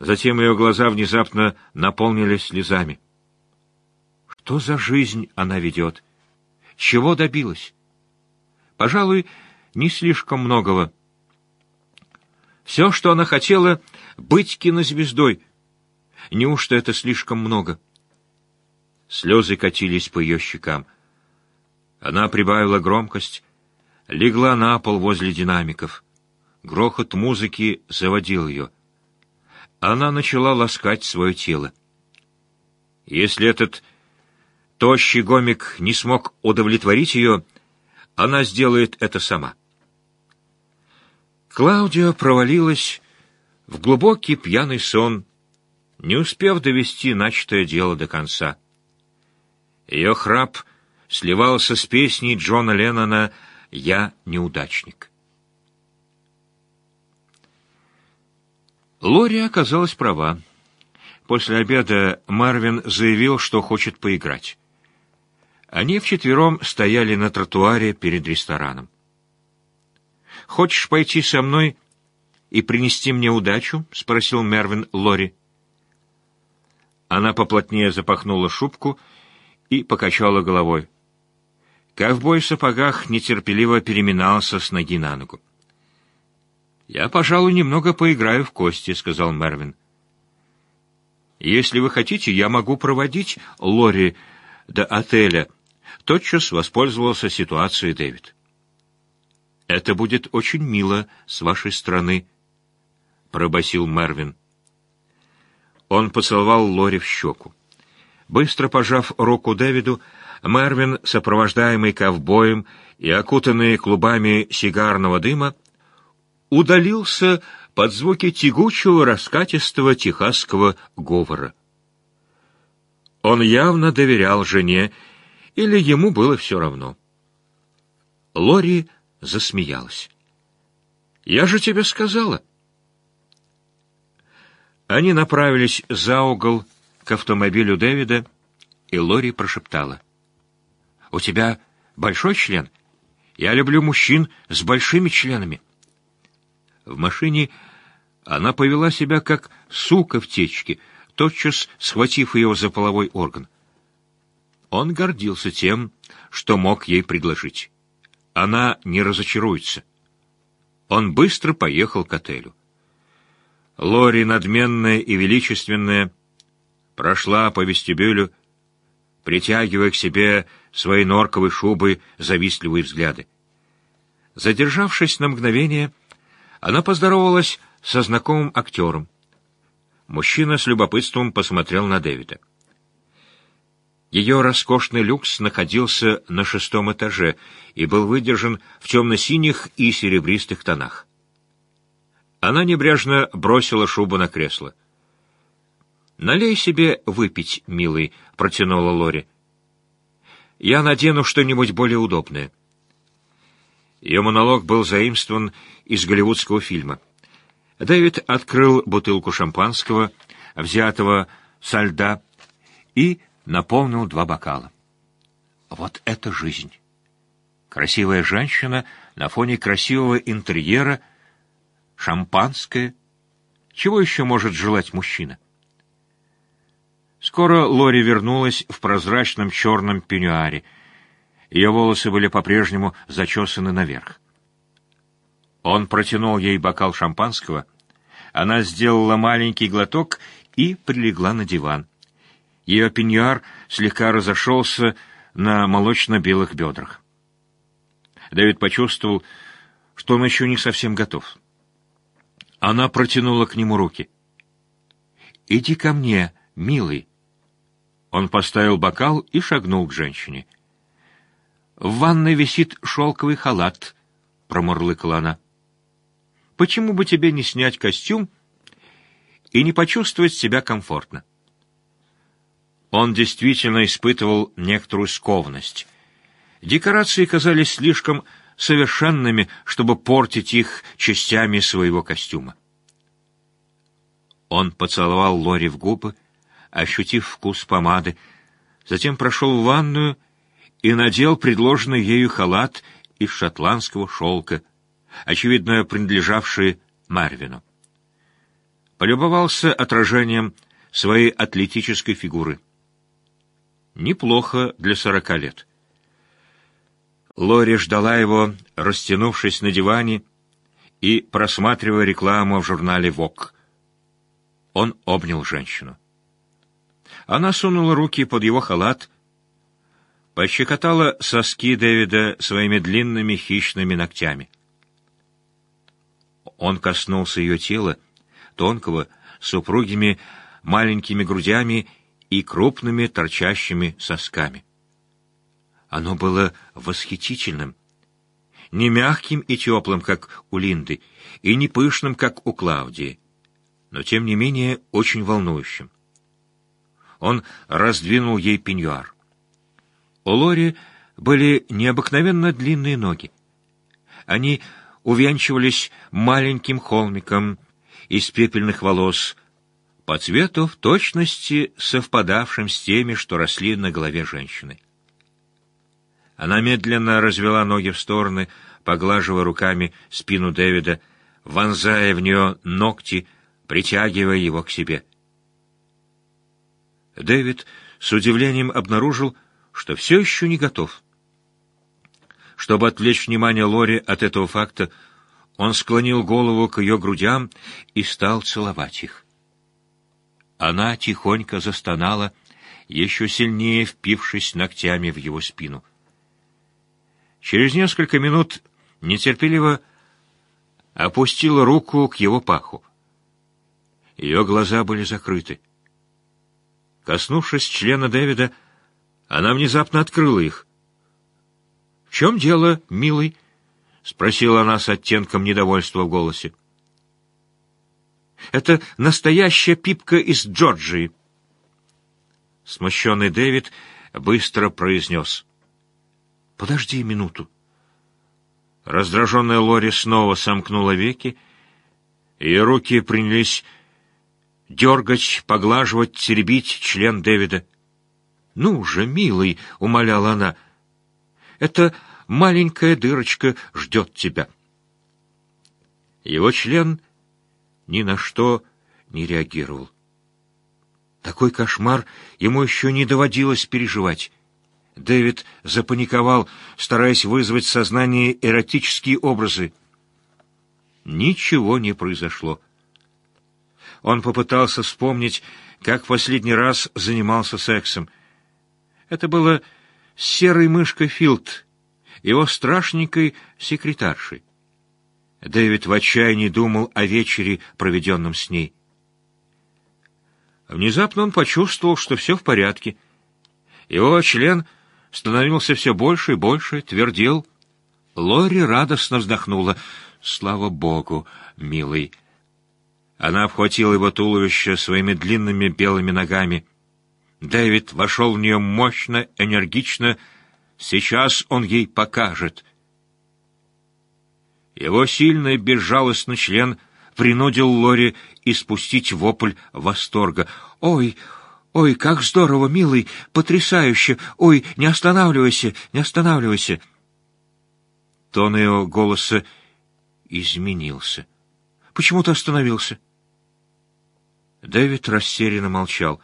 затем ее глаза внезапно наполнились слезами. Что за жизнь она ведет? Чего добилась? Пожалуй, не слишком многого. Все, что она хотела, быть кинозвездой. Неужто это слишком много? Слезы катились по ее щекам. Она прибавила громкость, легла на пол возле динамиков. Грохот музыки заводил ее. Она начала ласкать свое тело. Если этот тощий гомик не смог удовлетворить ее, она сделает это сама. Клаудия провалилась в глубокий пьяный сон, не успев довести начатое дело до конца. Ее храп сливался с песней Джона Леннона «Я неудачник». Лори оказалась права. После обеда Марвин заявил, что хочет поиграть. Они вчетвером стояли на тротуаре перед рестораном. «Хочешь пойти со мной и принести мне удачу?» — спросил Мервин Лори. Она поплотнее запахнула шубку и покачала головой. Ковбой в сапогах нетерпеливо переминался с ноги на ногу. «Я, пожалуй, немного поиграю в кости», — сказал Мервин. «Если вы хотите, я могу проводить Лори до отеля», Тотчас воспользовался ситуацией Дэвид. «Это будет очень мило с вашей стороны», — пробасил Мервин. Он поцеловал Лори в щеку. Быстро пожав руку Дэвиду, Мервин, сопровождаемый ковбоем и окутанный клубами сигарного дыма, удалился под звуки тягучего раскатистого техасского говора. Он явно доверял жене или ему было все равно. Лори засмеялась. «Я же тебе сказала!» Они направились за угол к автомобилю Дэвида, и Лори прошептала. «У тебя большой член? Я люблю мужчин с большими членами». В машине она повела себя как сука в течке, тотчас схватив ее за половой орган. Он гордился тем, что мог ей предложить. Она не разочаруется. Он быстро поехал к отелю. Лори, надменная и величественная, прошла по вестибюлю, притягивая к себе своей норковой шубы завистливые взгляды. Задержавшись на мгновение, она поздоровалась со знакомым актером. Мужчина с любопытством посмотрел на Дэвида. Ее роскошный люкс находился на шестом этаже и был выдержан в темно-синих и серебристых тонах. Она небрежно бросила шубу на кресло. «Налей себе выпить, милый», — протянула Лори. «Я надену что-нибудь более удобное». Ее монолог был заимствован из голливудского фильма. Дэвид открыл бутылку шампанского, взятого со льда, и наполнил два бокала. Вот это жизнь! Красивая женщина на фоне красивого интерьера, шампанское. Чего еще может желать мужчина? Скоро Лори вернулась в прозрачном черном пеньюаре. Ее волосы были по-прежнему зачесаны наверх. Он протянул ей бокал шампанского. Она сделала маленький глоток и прилегла на диван. Ее пеньюар слегка разошелся на молочно-белых бедрах. Дэвид почувствовал, что он еще не совсем готов. Она протянула к нему руки. «Иди ко мне, милый». Он поставил бокал и шагнул к женщине. «В ванной висит шелковый халат», — промурлыкала она. «Почему бы тебе не снять костюм и не почувствовать себя комфортно?» Он действительно испытывал некоторую скованность. Декорации казались слишком совершенными, чтобы портить их частями своего костюма. Он поцеловал Лори в губы, ощутив вкус помады, затем прошел в ванную и надел предложенный ею халат из шотландского шелка, очевидно, принадлежавший Марвину. Полюбовался отражением своей атлетической фигуры. Неплохо для сорока лет. Лори ждала его, растянувшись на диване и просматривая рекламу в журнале «Вок». Он обнял женщину. Она сунула руки под его халат, пощекотала соски Дэвида своими длинными хищными ногтями. Он коснулся ее тела, тонкого, с упругими маленькими грудями и крупными торчащими сосками. Оно было восхитительным, не мягким и теплым, как у Линды, и не пышным, как у Клаудии, но, тем не менее, очень волнующим. Он раздвинул ей пеньюар. У Лори были необыкновенно длинные ноги. Они увенчивались маленьким холмиком из пепельных волос, по цвету в точности совпадавшим с теми, что росли на голове женщины. Она медленно развела ноги в стороны, поглаживая руками спину Дэвида, вонзая в нее ногти, притягивая его к себе. Дэвид с удивлением обнаружил, что все еще не готов. Чтобы отвлечь внимание Лори от этого факта, он склонил голову к ее грудям и стал целовать их. Она тихонько застонала, еще сильнее впившись ногтями в его спину. Через несколько минут нетерпеливо опустила руку к его паху. Ее глаза были закрыты. Коснувшись члена Дэвида, она внезапно открыла их. — В чем дело, милый? — спросила она с оттенком недовольства в голосе. — это настоящая пипка из Джорджии. Смущенный Дэвид быстро произнес. «Подожди минуту». Раздраженная Лори снова сомкнула веки, и руки принялись дергать, поглаживать, теребить член Дэвида. «Ну же, милый!» — умоляла она. «Эта маленькая дырочка ждет тебя». Его член ни на что не реагировал. Такой кошмар ему еще не доводилось переживать. Дэвид запаниковал, стараясь вызвать в сознании эротические образы. Ничего не произошло. Он попытался вспомнить, как в последний раз занимался сексом. Это было с серой мышкой Филд, его страшненькой секретаршей. Дэвид в отчаянии думал о вечере, проведенном с ней. Внезапно он почувствовал, что все в порядке. Его член становился все больше и больше, твердел. Лори радостно вздохнула. «Слава Богу, милый!» Она обхватила его туловище своими длинными белыми ногами. Дэвид вошел в нее мощно, энергично. Сейчас он ей покажет. Его сильный, безжалостный член принудил Лори испустить вопль восторга. «Ой, ой, как здорово, милый, потрясающе! Ой, не останавливайся, не останавливайся!» Тон его голоса изменился. «Почему ты остановился?» Дэвид растерянно молчал.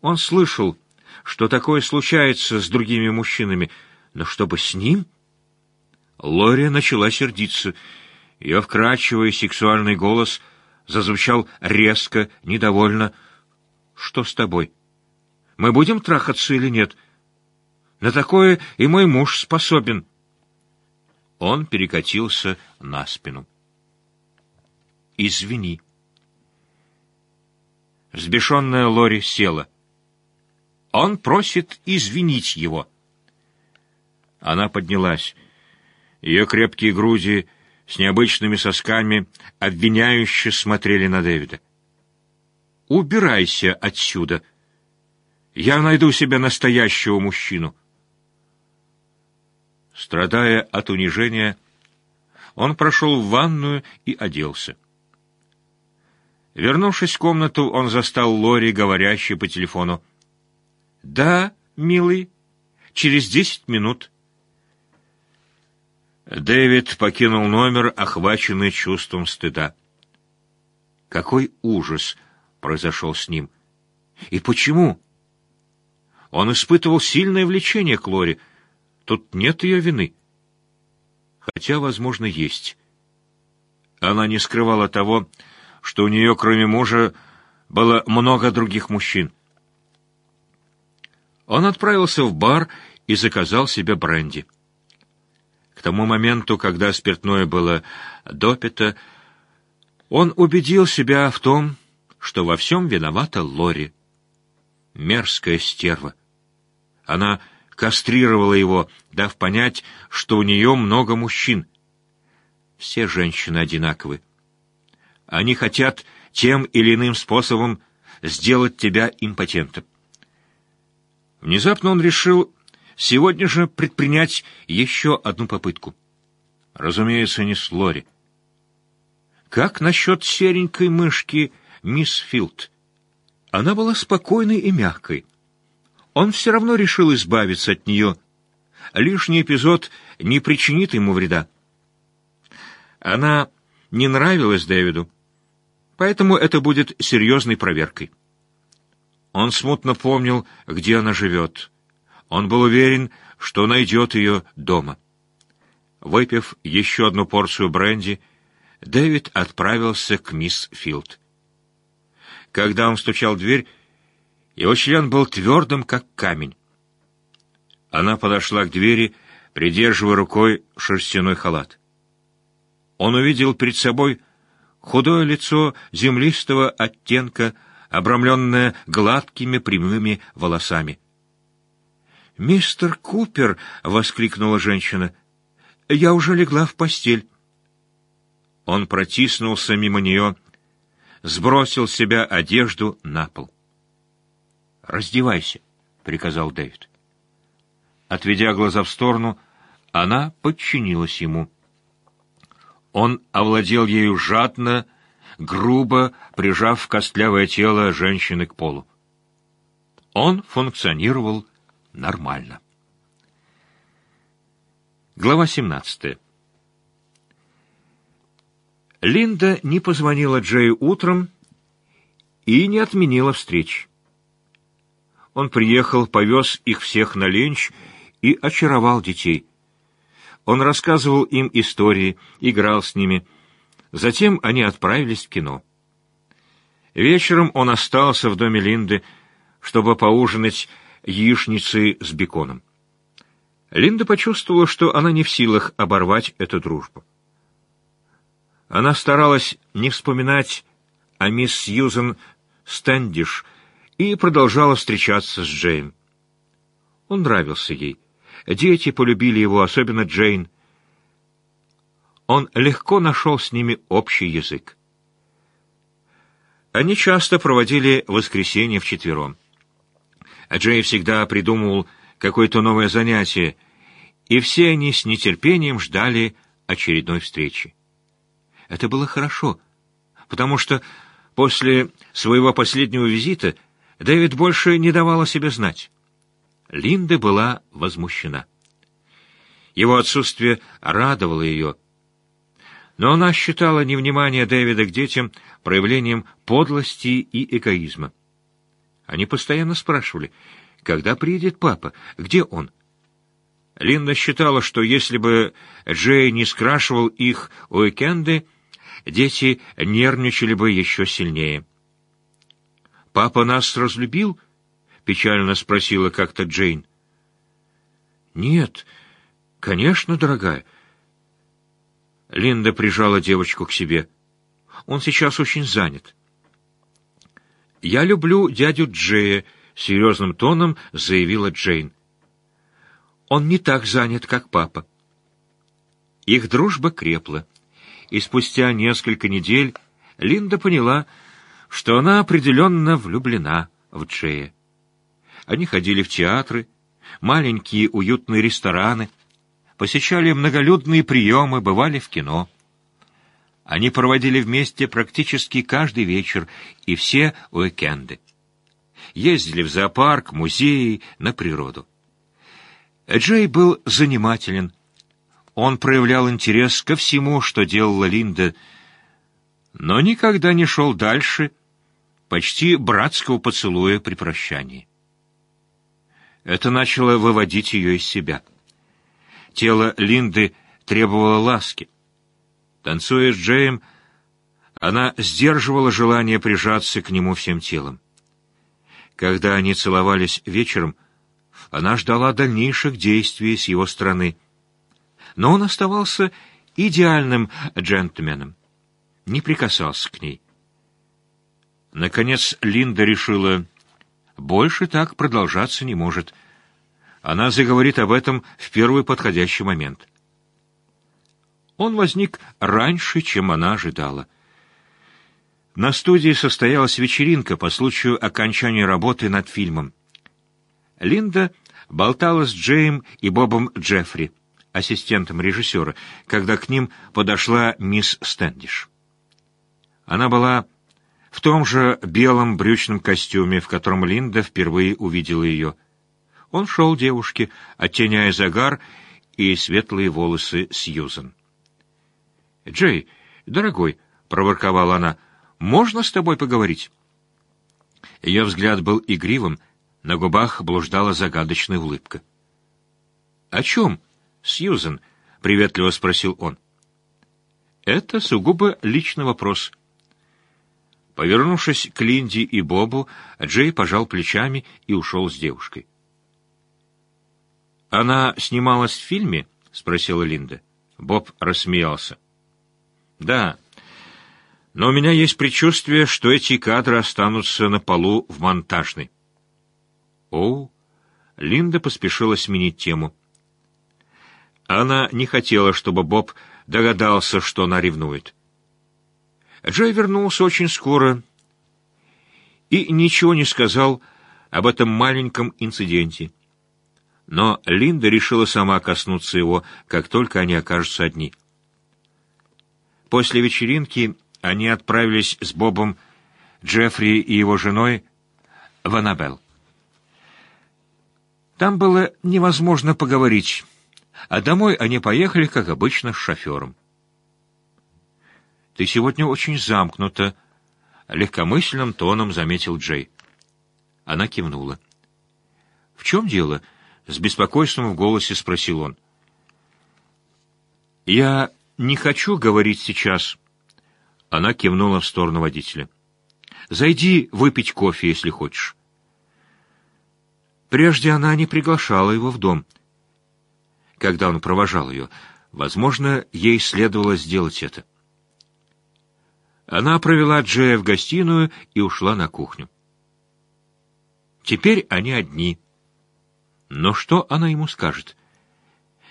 Он слышал, что такое случается с другими мужчинами, но чтобы с ним... Лори начала сердиться. Ее вкрадчивый сексуальный голос зазвучал резко, недовольно. «Что с тобой? Мы будем трахаться или нет? На такое и мой муж способен». Он перекатился на спину. «Извини». Взбешенная Лори села. Он просит извинить его. Она поднялась. Ее крепкие груди с необычными сосками обвиняюще смотрели на Дэвида. «Убирайся отсюда. Я найду себе настоящего мужчину». Страдая от унижения, он прошел в ванную и оделся. Вернувшись в комнату, он застал Лори, говорящей по телефону. «Да, милый, через десять минут». Дэвид покинул номер, охваченный чувством стыда. Какой ужас произошел с ним! И почему? Он испытывал сильное влечение к Лоре. Тут нет ее вины. Хотя, возможно, есть. Она не скрывала того, что у нее, кроме мужа, было много других мужчин. Он отправился в бар и заказал себе бренди. К тому моменту, когда спиртное было допито, он убедил себя в том, что во всем виновата Лори. Мерзкая стерва. Она кастрировала его, дав понять, что у нее много мужчин. Все женщины одинаковы. Они хотят тем или иным способом сделать тебя импотентом. Внезапно он решил сегодня же предпринять еще одну попытку. Разумеется, не с Лори. Как насчет серенькой мышки мисс Филд? Она была спокойной и мягкой. Он все равно решил избавиться от нее. Лишний эпизод не причинит ему вреда. Она не нравилась Дэвиду поэтому это будет серьезной проверкой. Он смутно помнил, где она живет. Он был уверен, что найдет ее дома. Выпив еще одну порцию бренди, Дэвид отправился к мисс Филд. Когда он стучал в дверь, его член был твердым, как камень. Она подошла к двери, придерживая рукой шерстяной халат. Он увидел перед собой худое лицо землистого оттенка, обрамленное гладкими прямыми волосами. «Мистер Купер!» — воскликнула женщина. «Я уже легла в постель». Он протиснулся мимо нее, сбросил себя одежду на пол. «Раздевайся», — приказал Дэвид. Отведя глаза в сторону, она подчинилась ему. Он овладел ею жадно, грубо прижав костлявое тело женщины к полу. Он функционировал нормально. Глава 17. Линда не позвонила Джею утром и не отменила встреч. Он приехал, повез их всех на ленч и очаровал детей. Он рассказывал им истории, играл с ними. Затем они отправились в кино. Вечером он остался в доме Линды, чтобы поужинать яичницей с беконом. Линда почувствовала, что она не в силах оборвать эту дружбу. Она старалась не вспоминать о мисс Сьюзен Стэндиш и продолжала встречаться с Джейн. Он нравился ей. Дети полюбили его, особенно Джейн. Он легко нашел с ними общий язык. Они часто проводили воскресенье вчетвером. Джей всегда придумывал какое-то новое занятие, и все они с нетерпением ждали очередной встречи. Это было хорошо, потому что после своего последнего визита Дэвид больше не давал о себе знать. Линда была возмущена. Его отсутствие радовало ее, но она считала невнимание Дэвида к детям проявлением подлости и эгоизма. Они постоянно спрашивали, когда приедет папа, где он? Линда считала, что если бы Джей не скрашивал их уикенды, дети нервничали бы еще сильнее. «Папа нас разлюбил?» — печально спросила как-то Джейн. «Нет, конечно, дорогая». Линда прижала девочку к себе. «Он сейчас очень занят». «Я люблю дядю Джея», — серьезным тоном заявила Джейн. «Он не так занят, как папа». Их дружба крепла, и спустя несколько недель Линда поняла, что она определенно влюблена в Джея. Они ходили в театры, маленькие уютные рестораны, посещали многолюдные приемы, бывали в кино. Они проводили вместе практически каждый вечер и все уикенды. Ездили в зоопарк, музеи, на природу. Джей был занимателен. Он проявлял интерес ко всему, что делала Линда, но никогда не шел дальше почти братского поцелуя при прощании. Это начало выводить ее из себя. Тело Линды требовало ласки. Танцуя с Джеем, она сдерживала желание прижаться к нему всем телом. Когда они целовались вечером, она ждала дальнейших действий с его стороны. Но он оставался идеальным джентльменом, не прикасался к ней. Наконец Линда решила, больше так продолжаться не может. Она заговорит об этом в первый подходящий момент. Он возник раньше, чем она ожидала. На студии состоялась вечеринка по случаю окончания работы над фильмом. Линда болтала с Джейм и Бобом Джеффри, ассистентом режиссера, когда к ним подошла мисс Стэндиш. Она была в том же белом брючном костюме, в котором Линда впервые увидела ее. Он шел девушке, оттеняя загар и светлые волосы Сьюзен. «Джей, дорогой», — проворковала она, — «можно с тобой поговорить?» Ее взгляд был игривым, на губах блуждала загадочная улыбка. «О чем, Сьюзен?» — приветливо спросил он. «Это сугубо личный вопрос». Повернувшись к Линди и Бобу, Джей пожал плечами и ушел с девушкой. «Она снималась в фильме?» — спросила Линда. Боб рассмеялся. Да. Но у меня есть предчувствие, что эти кадры останутся на полу в монтажной. О, Линда поспешила сменить тему. Она не хотела, чтобы Боб догадался, что она ревнует. Джой вернулся очень скоро и ничего не сказал об этом маленьком инциденте. Но Линда решила сама коснуться его, как только они окажутся одни. После вечеринки они отправились с Бобом, Джеффри и его женой в Аннабелл. Там было невозможно поговорить, а домой они поехали, как обычно, с шофером. «Ты сегодня очень замкнута», — легкомысленным тоном заметил Джей. Она кивнула. «В чем дело?» — с беспокойством в голосе спросил он. «Я «Не хочу говорить сейчас». Она кивнула в сторону водителя. «Зайди выпить кофе, если хочешь». Прежде она не приглашала его в дом. Когда он провожал ее, возможно, ей следовало сделать это. Она провела Джея в гостиную и ушла на кухню. Теперь они одни. Но что она ему скажет?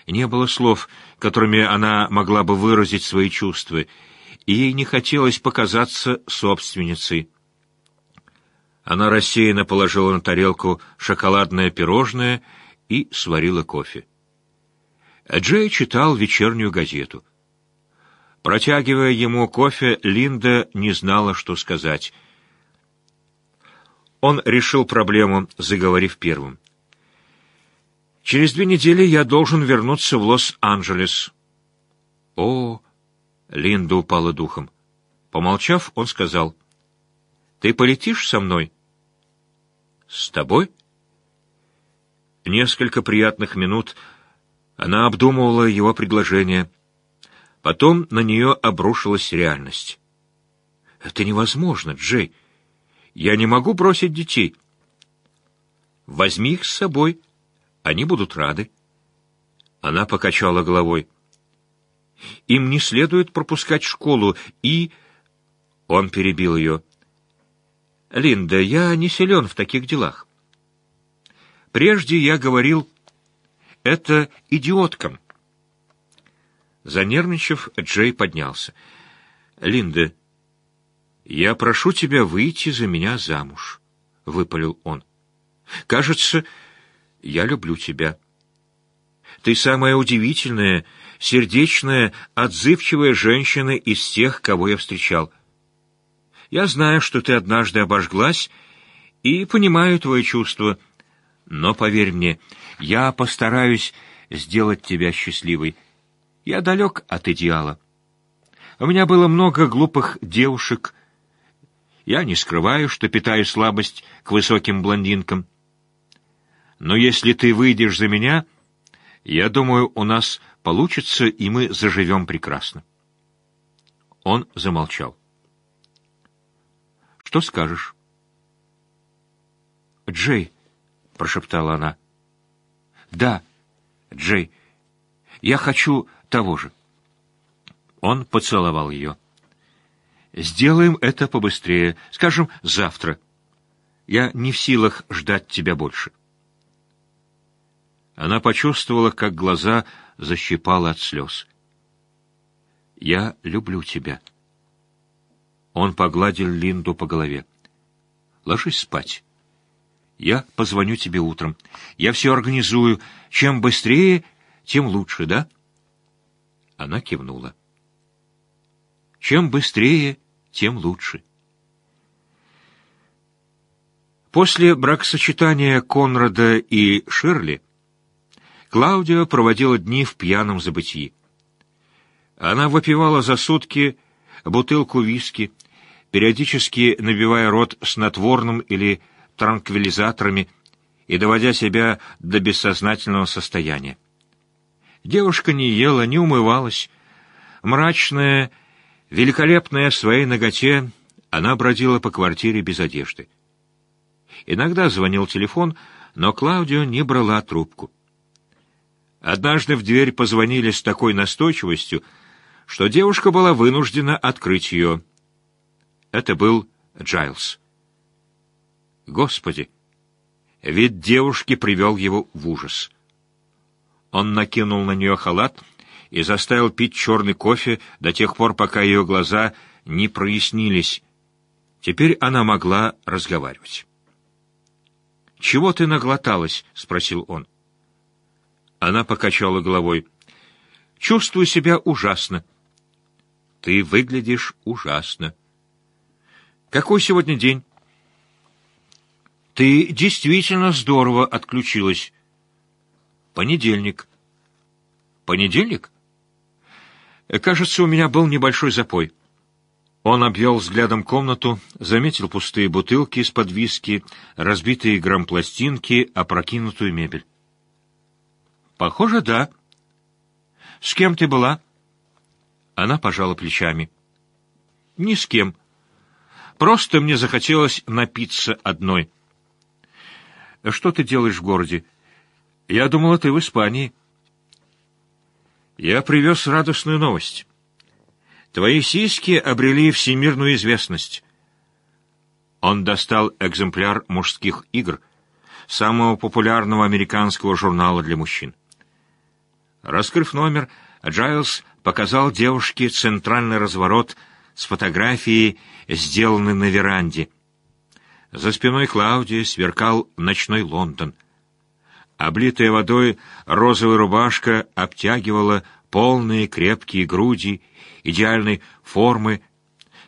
Не было слов, которыми она могла бы выразить свои чувства, и ей не хотелось показаться собственницей. Она рассеянно положила на тарелку шоколадное пирожное и сварила кофе. Джей читал вечернюю газету. Протягивая ему кофе, Линда не знала, что сказать. Он решил проблему, заговорив первым. «Через две недели я должен вернуться в Лос-Анджелес». «О!» — Линда упала духом. Помолчав, он сказал, «Ты полетишь со мной?» «С тобой?» Несколько приятных минут она обдумывала его предложение — Потом на нее обрушилась реальность. «Это невозможно, Джей. Я не могу бросить детей. Возьми их с собой. Они будут рады». Она покачала головой. «Им не следует пропускать школу, и...» Он перебил ее. «Линда, я не силен в таких делах. Прежде я говорил это идиоткам. Занервничав, Джей поднялся. «Линда, я прошу тебя выйти за меня замуж», — выпалил он. «Кажется, я люблю тебя. Ты самая удивительная, сердечная, отзывчивая женщина из тех, кого я встречал. Я знаю, что ты однажды обожглась, и понимаю твои чувства, но, поверь мне, я постараюсь сделать тебя счастливой». Я далек от идеала. У меня было много глупых девушек. Я не скрываю, что питаю слабость к высоким блондинкам. Но если ты выйдешь за меня, я думаю, у нас получится, и мы заживем прекрасно. Он замолчал. «Что скажешь?» «Джей», — прошептала она. «Да, Джей, я хочу того же. Он поцеловал ее. «Сделаем это побыстрее, скажем, завтра. Я не в силах ждать тебя больше». Она почувствовала, как глаза защипала от слез. «Я люблю тебя». Он погладил Линду по голове. «Ложись спать. Я позвоню тебе утром. Я все организую. Чем быстрее, тем лучше, да?» Она кивнула. Чем быстрее, тем лучше. После бракосочетания Конрада и Ширли Клаудио проводила дни в пьяном забытии. Она выпивала за сутки бутылку виски, периодически набивая рот снотворным или транквилизаторами и доводя себя до бессознательного состояния. Девушка не ела, не умывалась. Мрачная, великолепная в своей ноготе, она бродила по квартире без одежды. Иногда звонил телефон, но Клаудио не брала трубку. Однажды в дверь позвонили с такой настойчивостью, что девушка была вынуждена открыть ее. Это был Джайлз. Господи! Вид девушки привел его в ужас. Он накинул на нее халат и заставил пить черный кофе до тех пор, пока ее глаза не прояснились. Теперь она могла разговаривать. «Чего ты наглоталась?» — спросил он. Она покачала головой. «Чувствую себя ужасно». «Ты выглядишь ужасно». «Какой сегодня день?» «Ты действительно здорово отключилась». Понедельник. Понедельник? Кажется, у меня был небольшой запой. Он обвел взглядом комнату, заметил пустые бутылки из-под виски, разбитые грампластинки, опрокинутую мебель. Похоже, да. С кем ты была? Она пожала плечами. Ни с кем. Просто мне захотелось напиться одной. Что ты делаешь в городе? Я думала, ты в Испании. Я привез радостную новость. Твои сиськи обрели всемирную известность. Он достал экземпляр мужских игр, самого популярного американского журнала для мужчин. Раскрыв номер, Джайлз показал девушке центральный разворот с фотографией, сделанной на веранде. За спиной Клаудии сверкал ночной Лондон. Облитая водой розовая рубашка обтягивала полные крепкие груди идеальной формы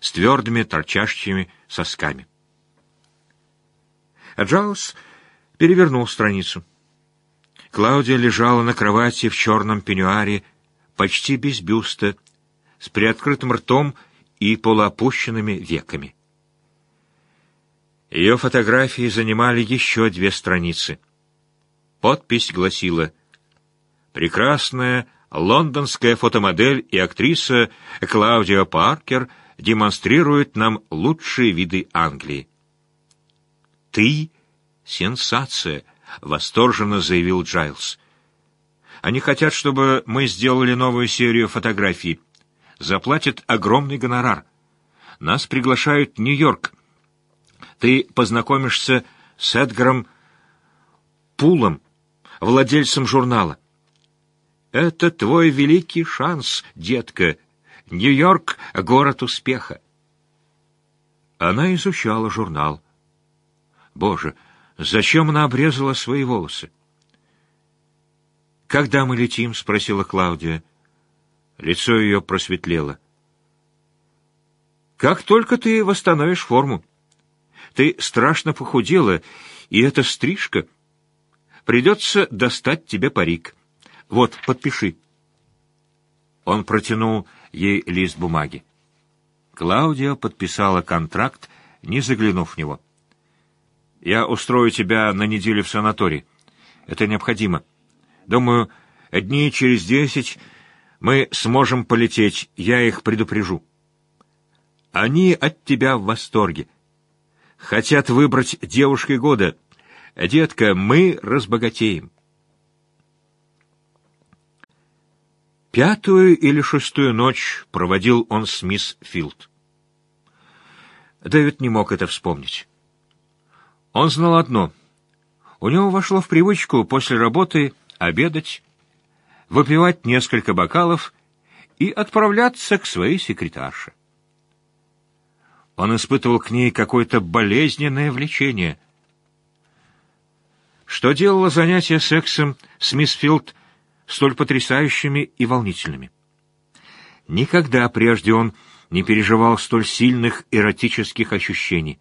с твердыми торчащими сосками. Джаус перевернул страницу. Клаудия лежала на кровати в черном пеньюаре, почти без бюста, с приоткрытым ртом и полуопущенными веками. Ее фотографии занимали еще две страницы. Подпись гласила «Прекрасная лондонская фотомодель и актриса Клаудия Паркер демонстрирует нам лучшие виды Англии». «Ты — сенсация!» — восторженно заявил Джайлз. «Они хотят, чтобы мы сделали новую серию фотографий. Заплатят огромный гонорар. Нас приглашают в Нью-Йорк. Ты познакомишься с Эдгаром Пулом, владельцем журнала. Это твой великий шанс, детка. Нью-Йорк — город успеха. Она изучала журнал. Боже, зачем она обрезала свои волосы? «Когда мы летим?» — спросила Клаудия. Лицо ее просветлело. «Как только ты восстановишь форму. Ты страшно похудела, и эта стрижка. Придется достать тебе парик. Вот, подпиши». Он протянул ей лист бумаги. Клаудия подписала контракт, не заглянув в него. «Я устрою тебя на неделю в санаторий. Это необходимо. Думаю, дней через десять мы сможем полететь, я их предупрежу. Они от тебя в восторге. Хотят выбрать девушкой года. Детка, мы разбогатеем. Пятую или шестую ночь проводил он с мисс Филд. Дэвид не мог это вспомнить. Он знал одно. У него вошло в привычку после работы обедать, выпивать несколько бокалов и отправляться к своей секретарше. Он испытывал к ней какое-то болезненное влечение. Что делало занятие сексом с мисс Филд столь потрясающими и волнительными. Никогда прежде он не переживал столь сильных эротических ощущений.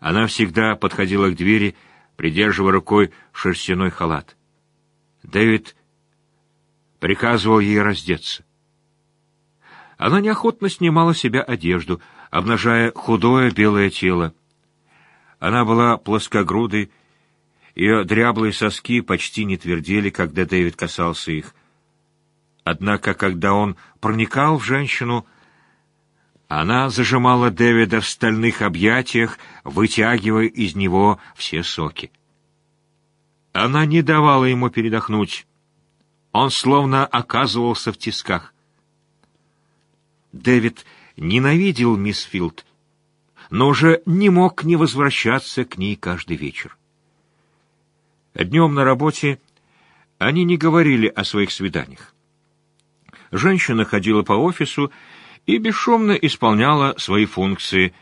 Она всегда подходила к двери, придерживая рукой шерстяной халат. Дэвид приказывал ей раздеться. Она неохотно снимала себя одежду, обнажая худое белое тело. Она была плоскогрудой, ее дряблые соски почти не твердели, когда Дэвид касался их. Однако, когда он проникал в женщину, она зажимала Дэвида в стальных объятиях, вытягивая из него все соки. Она не давала ему передохнуть. Он словно оказывался в тисках. Дэвид ненавидел мисс Филд, но уже не мог не возвращаться к ней каждый вечер. Днем на работе они не говорили о своих свиданиях. Женщина ходила по офису и бесшумно исполняла свои функции,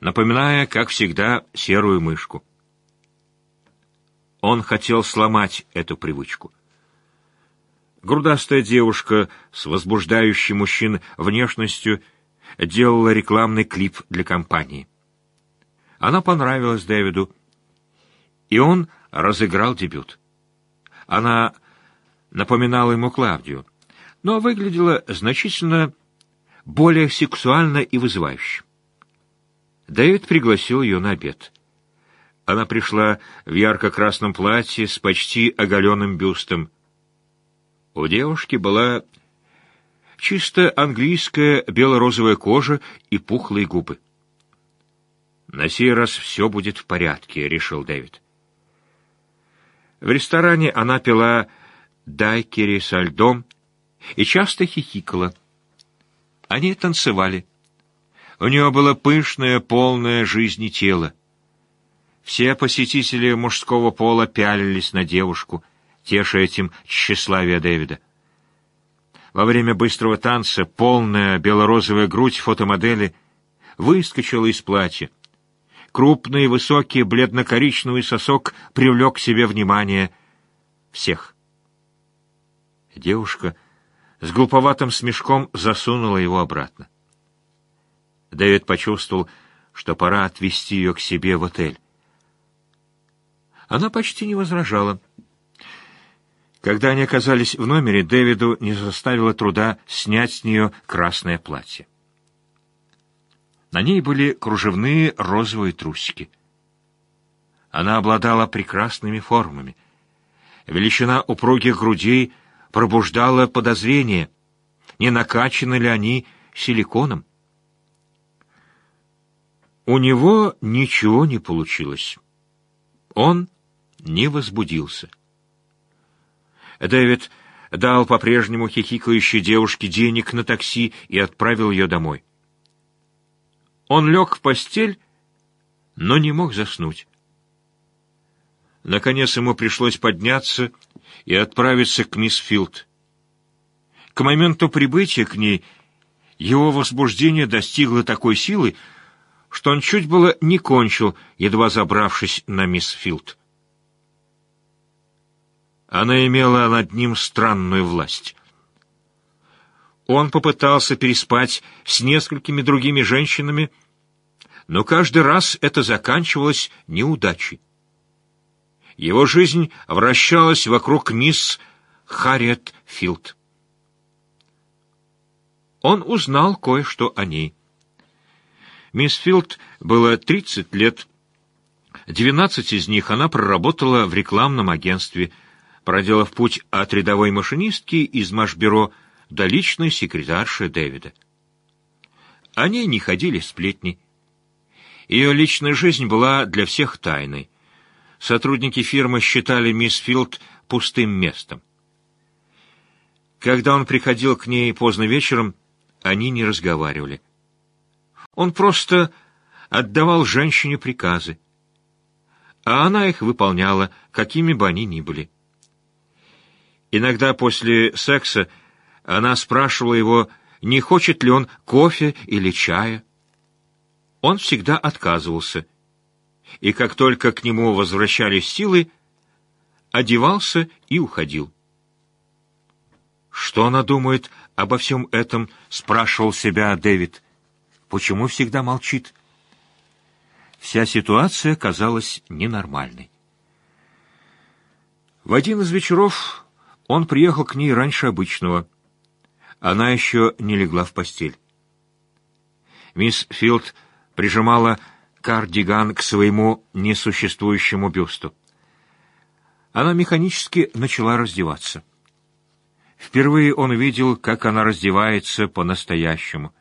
напоминая, как всегда, серую мышку. Он хотел сломать эту привычку. Грудастая девушка с возбуждающей мужчин внешностью делала рекламный клип для компании. Она понравилась Дэвиду, и он разыграл дебют. Она напоминала ему Клавдию, но выглядела значительно более сексуально и вызывающе. Дэвид пригласил ее на обед. Она пришла в ярко-красном платье с почти оголенным бюстом. У девушки была чисто английская бело-розовая кожа и пухлые губы. «На сей раз все будет в порядке», — решил Дэвид. В ресторане она пила дайкери со льдом и часто хихикала. Они танцевали. У нее было пышное, полное жизни тело. Все посетители мужского пола пялились на девушку, теша этим тщеславие Дэвида. Во время быстрого танца полная белорозовая грудь фотомодели выскочила из платья. Крупный, высокий, бледно-коричневый сосок привлек к себе внимание всех. Девушка с глуповатым смешком засунула его обратно. Дэвид почувствовал, что пора отвезти ее к себе в отель. Она почти не возражала. Когда они оказались в номере, Дэвиду не заставило труда снять с нее красное платье. На ней были кружевные розовые трусики. Она обладала прекрасными формами. Величина упругих грудей пробуждала подозрение, не накачаны ли они силиконом. У него ничего не получилось. Он не возбудился. Дэвид дал по-прежнему хихикающей девушке денег на такси и отправил ее домой. Он лег в постель, но не мог заснуть. Наконец ему пришлось подняться и отправиться к мисс Филд. К моменту прибытия к ней его возбуждение достигло такой силы, что он чуть было не кончил, едва забравшись на мисс Филд. Она имела над ним странную власть. Он попытался переспать с несколькими другими женщинами, но каждый раз это заканчивалось неудачей. Его жизнь вращалась вокруг мисс Харриет Филд. Он узнал кое-что о ней. Мисс Филд было 30 лет. 12 из них она проработала в рекламном агентстве – проделав путь от рядовой машинистки из Машбюро до личной секретарши Дэвида. О ней не ходили сплетни. Ее личная жизнь была для всех тайной. Сотрудники фирмы считали мисс Филд пустым местом. Когда он приходил к ней поздно вечером, они не разговаривали. Он просто отдавал женщине приказы, а она их выполняла, какими бы они ни были. Иногда после секса она спрашивала его, не хочет ли он кофе или чая. Он всегда отказывался, и как только к нему возвращались силы, одевался и уходил. «Что она думает обо всем этом?» — спрашивал себя Дэвид. «Почему всегда молчит?» Вся ситуация казалась ненормальной. В один из вечеров он приехал к ней раньше обычного. Она еще не легла в постель. Мисс Филд прижимала кардиган к своему несуществующему бюсту. Она механически начала раздеваться. Впервые он увидел, как она раздевается по-настоящему.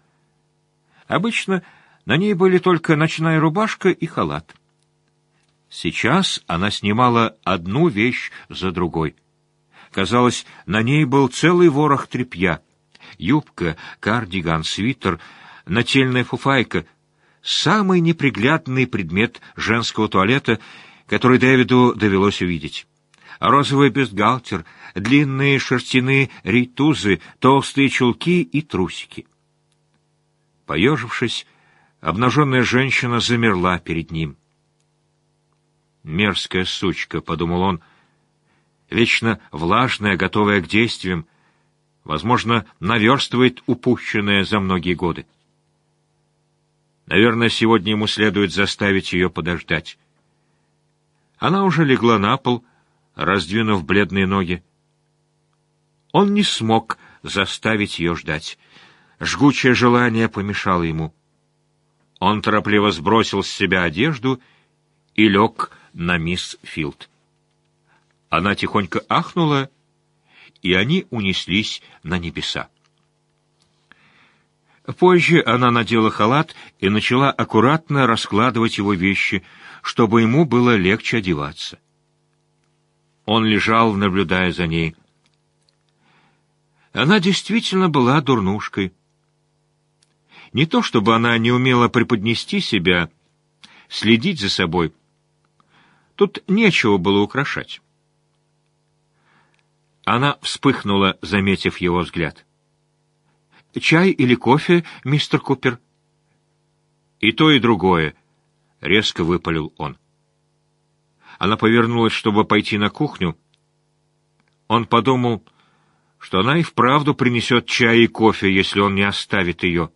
Обычно на ней были только ночная рубашка и халат. Сейчас она снимала одну вещь за другой — Казалось, на ней был целый ворох тряпья. Юбка, кардиган, свитер, нательная фуфайка — самый неприглядный предмет женского туалета, который Дэвиду довелось увидеть. Розовый бюстгальтер, длинные шерстяные рейтузы, толстые чулки и трусики. Поежившись, обнаженная женщина замерла перед ним. «Мерзкая сучка», — подумал он, — вечно влажная, готовая к действиям, возможно, наверстывает упущенное за многие годы. Наверное, сегодня ему следует заставить ее подождать. Она уже легла на пол, раздвинув бледные ноги. Он не смог заставить ее ждать. Жгучее желание помешало ему. Он торопливо сбросил с себя одежду и лег на мисс Филд. Она тихонько ахнула, и они унеслись на небеса. Позже она надела халат и начала аккуратно раскладывать его вещи, чтобы ему было легче одеваться. Он лежал, наблюдая за ней. Она действительно была дурнушкой. Не то чтобы она не умела преподнести себя, следить за собой. Тут нечего было украшать. Она вспыхнула, заметив его взгляд. «Чай или кофе, мистер Купер?» «И то, и другое. резко выпалил он. Она повернулась, чтобы пойти на кухню. Он подумал, что она и вправду принесет чай и кофе, если он не оставит ее.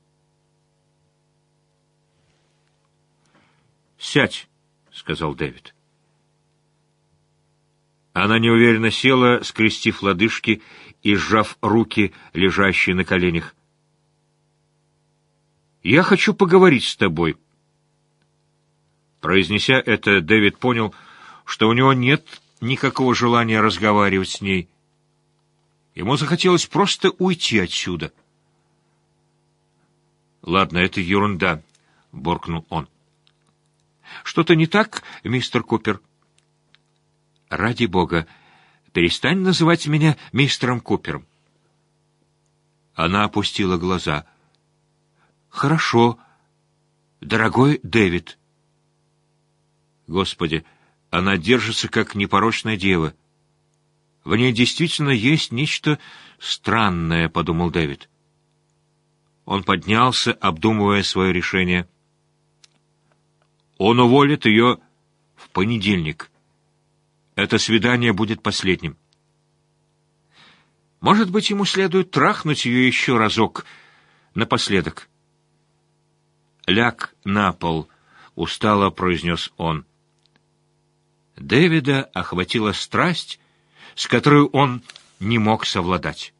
«Сядь», — сказал Дэвид. Она неуверенно села, скрестив лодыжки и сжав руки, лежащие на коленях. «Я хочу поговорить с тобой». Произнеся это, Дэвид понял, что у него нет никакого желания разговаривать с ней. Ему захотелось просто уйти отсюда. «Ладно, это ерунда», — буркнул он. «Что-то не так, мистер Купер?» «Ради бога, перестань называть меня мистером Купером». Она опустила глаза. «Хорошо, дорогой Дэвид». Господи, она держится как непорочная дева. В ней действительно есть нечто странное, — подумал Дэвид. Он поднялся, обдумывая свое решение. Он уволит ее в понедельник. Это свидание будет последним. Может быть, ему следует трахнуть ее еще разок, напоследок. «Ляг на пол», — устало произнес он. Дэвида охватила страсть, с которой он не мог совладать.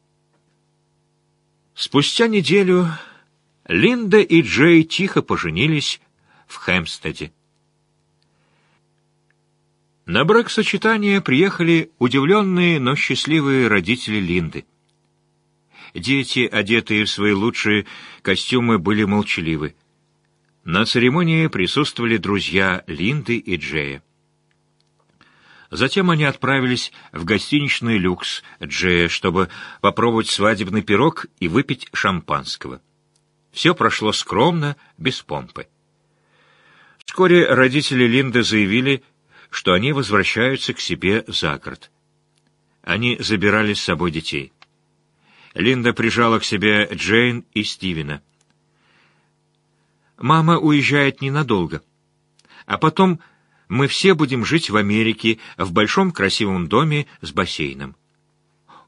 Спустя неделю Линда и Джей тихо поженились в Хэмстеде. На брак-сочетание приехали удивленные, но счастливые родители Линды. Дети, одетые в свои лучшие костюмы, были молчаливы. На церемонии присутствовали друзья Линды и Джея. Затем они отправились в гостиничный люкс Джея, чтобы попробовать свадебный пирог и выпить шампанского. Все прошло скромно, без помпы. Вскоре родители Линды заявили, что они возвращаются к себе за город. Они забирали с собой детей. Линда прижала к себе Джейн и Стивена. «Мама уезжает ненадолго, а потом мы все будем жить в Америке, в большом красивом доме с бассейном».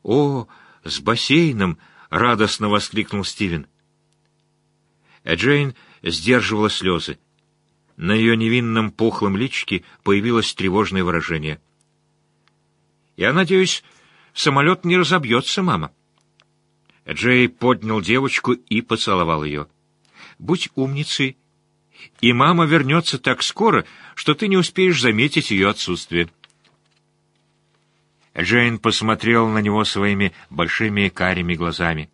«О, с бассейном!» — радостно воскликнул Стивен. Джейн сдерживала слезы. На ее невинном пухлом личике появилось тревожное выражение. «Я надеюсь, самолет не разобьется, мама». Джей поднял девочку и поцеловал ее. «Будь умницей и мама вернется так скоро, что ты не успеешь заметить ее отсутствие». Джейн посмотрел на него своими большими карими глазами.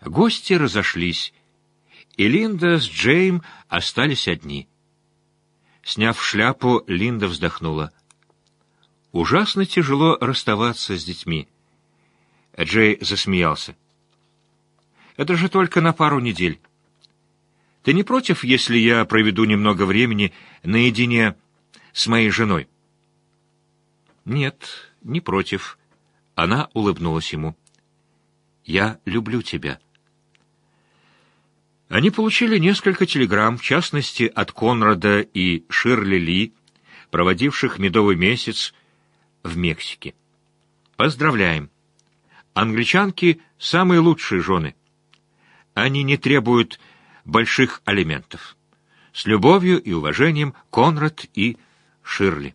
Гости разошлись, и Линда с Джейм остались одни. Сняв шляпу, Линда вздохнула. Ужасно тяжело расставаться с детьми. Джей засмеялся. «Это же только на пару недель. Ты не против, если я проведу немного времени наедине с моей женой?» «Нет, не против». Она улыбнулась ему. «Я люблю тебя». Они получили несколько телеграмм, в частности, от Конрада и Ширли Ли, проводивших медовый месяц в Мексике. «Поздравляем! Англичанки — самые лучшие жены. Они не требуют больших алиментов. С любовью и уважением Конрад и Ширли.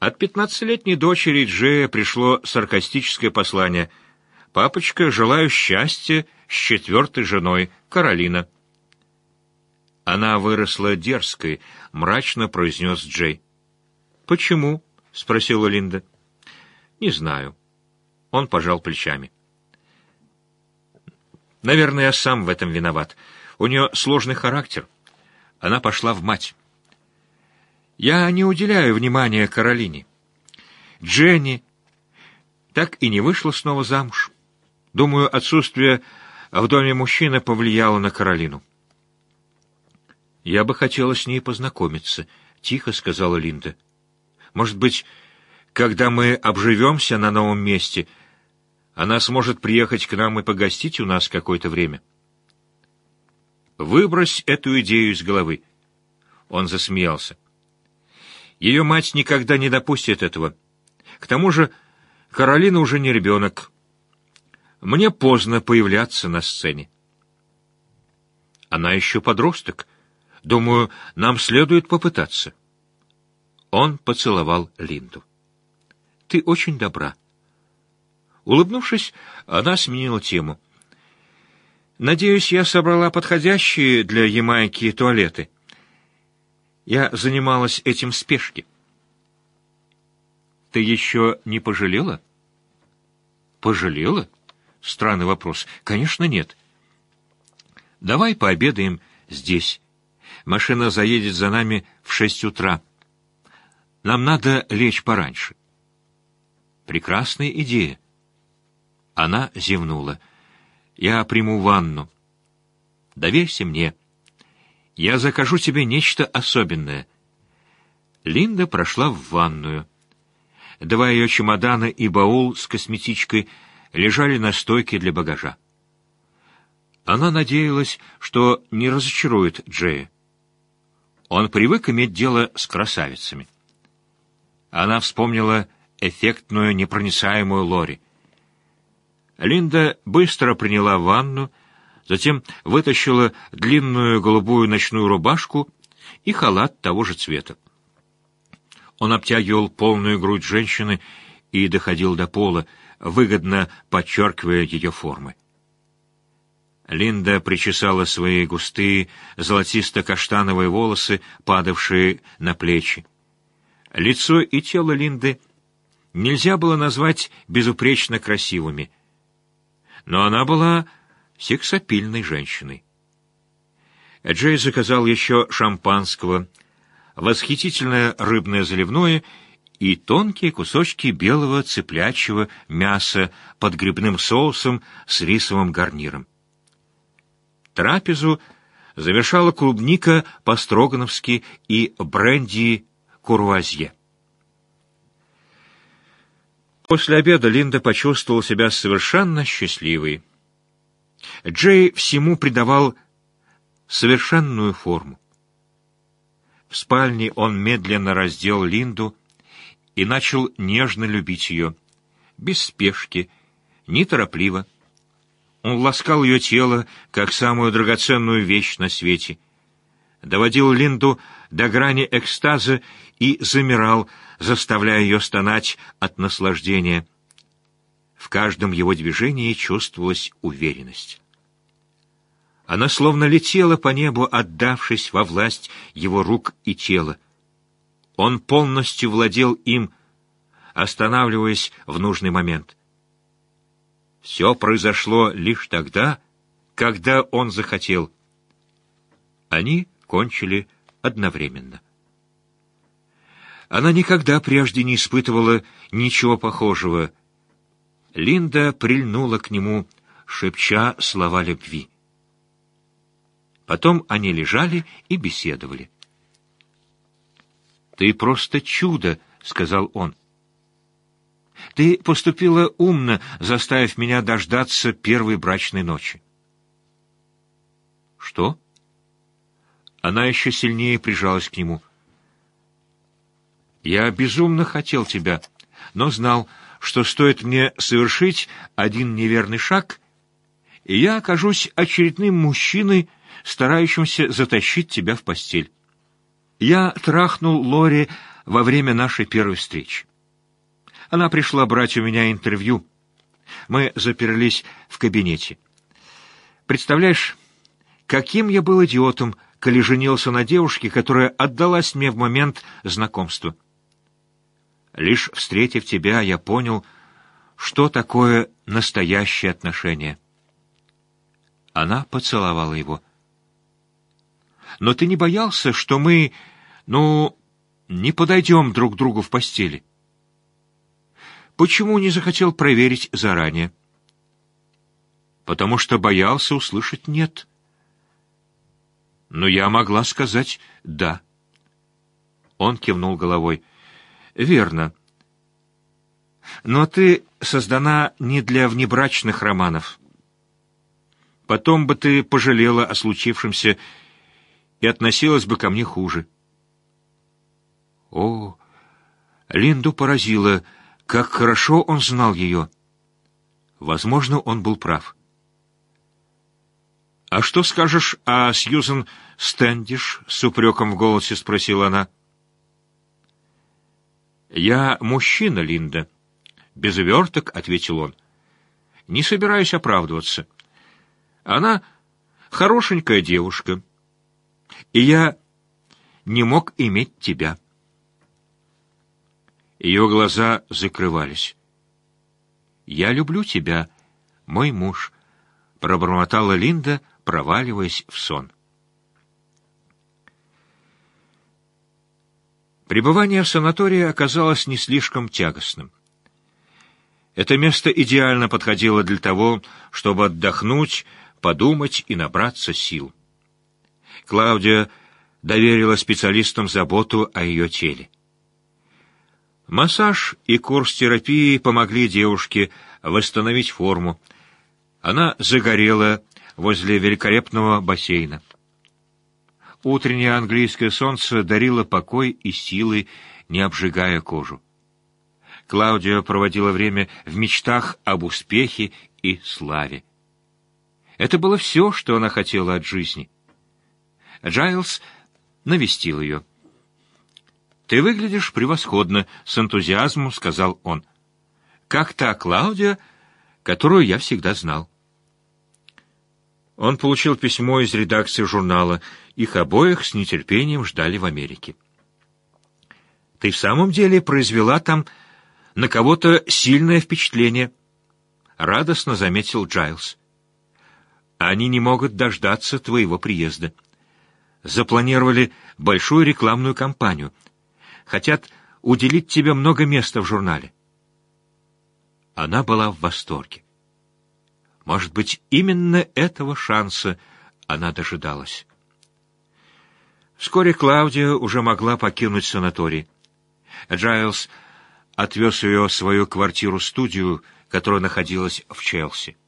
От пятнадцатилетней дочери Джея пришло саркастическое послание. «Папочка, желаю счастья с четвертой женой, Каролина». Она выросла дерзкой, мрачно произнес Джей. «Почему?» — спросила Линда. «Не знаю». Он пожал плечами. Наверное, я сам в этом виноват. У нее сложный характер. Она пошла в мать. Я не уделяю внимания Каролине. Дженни так и не вышла снова замуж. Думаю, отсутствие в доме мужчины повлияло на Каролину. «Я бы хотела с ней познакомиться», — тихо сказала Линда. «Может быть, когда мы обживемся на новом месте, она сможет приехать к нам и погостить у нас какое-то время. Выбрось эту идею из головы. Он засмеялся. Ее мать никогда не допустит этого. К тому же Каролина уже не ребенок. Мне поздно появляться на сцене. Она еще подросток. Думаю, нам следует попытаться. Он поцеловал Линду. Ты очень добра. Улыбнувшись, она сменила тему. Надеюсь, я собрала подходящие для Ямайки туалеты. Я занималась этим в спешке. Ты еще не пожалела? Пожалела? Странный вопрос. Конечно, нет. Давай пообедаем здесь. Машина заедет за нами в шесть утра. Нам надо лечь пораньше. Прекрасная идея. Она зевнула. Я приму ванну. Доверься мне. Я закажу тебе нечто особенное. Линда прошла в ванную. Два ее чемодана и баул с косметичкой лежали на стойке для багажа. Она надеялась, что не разочарует Джея. Он привык иметь дело с красавицами. Она вспомнила эффектную непроницаемую Лори. Линда быстро приняла ванну, затем вытащила длинную голубую ночную рубашку и халат того же цвета. Он обтягивал полную грудь женщины и доходил до пола, выгодно подчеркивая ее формы. Линда причесала свои густые золотисто-каштановые волосы, падавшие на плечи. Лицо и тело Линды нельзя было назвать безупречно красивыми, но она была сексапильной женщиной. Джей заказал еще шампанского, восхитительное рыбное заливное и тонкие кусочки белого цыплячьего мяса под грибным соусом с рисовым гарниром. Трапезу завершала клубника по-строгановски и бренди курвазье. После обеда Линда почувствовала себя совершенно счастливой. Джей всему придавал совершенную форму. В спальне он медленно раздел Линду и начал нежно любить ее, без спешки, неторопливо. Он ласкал ее тело, как самую драгоценную вещь на свете, доводил Линду до грани экстаза и замирал, заставляя ее стонать от наслаждения. В каждом его движении чувствовалась уверенность. Она словно летела по небу, отдавшись во власть его рук и тела. Он полностью владел им, останавливаясь в нужный момент. Все произошло лишь тогда, когда он захотел. Они кончили одновременно. Она никогда прежде не испытывала ничего похожего. Линда прильнула к нему, шепча слова любви. Потом они лежали и беседовали. «Ты просто чудо», — сказал он. «Ты поступила умно, заставив меня дождаться первой брачной ночи». «Что?» Она еще сильнее прижалась к нему. «Я безумно хотел тебя, но знал, что стоит мне совершить один неверный шаг, и я окажусь очередным мужчиной, старающимся затащить тебя в постель. Я трахнул Лори во время нашей первой встречи. Она пришла брать у меня интервью. Мы заперлись в кабинете. Представляешь, каким я был идиотом, коли женился на девушке, которая отдалась мне в момент знакомства. Лишь встретив тебя, я понял, что такое настоящее отношение. Она поцеловала его но ты не боялся, что мы, ну, не подойдем друг другу в постели? Почему не захотел проверить заранее? Потому что боялся услышать «нет». Но я могла сказать «да». Он кивнул головой. «Верно. Но ты создана не для внебрачных романов. Потом бы ты пожалела о случившемся и относилась бы ко мне хуже. О, Линду поразило, как хорошо он знал ее. Возможно, он был прав. «А что скажешь о Сьюзен Стэндиш?» — с упреком в голосе спросила она. «Я мужчина, Линда», — без уверток ответил он. «Не собираюсь оправдываться. Она хорошенькая девушка, и я не мог иметь тебя». Ее глаза закрывались. «Я люблю тебя, мой муж», — пробормотала Линда, проваливаясь в сон. Пребывание в санатории оказалось не слишком тягостным. Это место идеально подходило для того, чтобы отдохнуть, подумать и набраться сил. Клаудия доверила специалистам заботу о ее теле. Массаж и курс терапии помогли девушке восстановить форму. Она загорела возле великолепного бассейна. Утреннее английское солнце дарило покой и силы, не обжигая кожу. Клаудия проводила время в мечтах об успехе и славе. Это было все, что она хотела от жизни. Джайлз навестил ее. «Ты выглядишь превосходно», — с энтузиазмом сказал он. «Как та Клаудия, которую я всегда знал». Он получил письмо из редакции журнала. Их обоих с нетерпением ждали в Америке. «Ты в самом деле произвела там на кого-то сильное впечатление», — радостно заметил Джайлз. «Они не могут дождаться твоего приезда. Запланировали большую рекламную кампанию. Хотят уделить тебе много места в журнале». Она была в восторге. Может быть, именно этого шанса она дожидалась. Вскоре Клаудия уже могла покинуть санаторий. Джайлз отвез ее в свою квартиру-студию, которая находилась в Челси.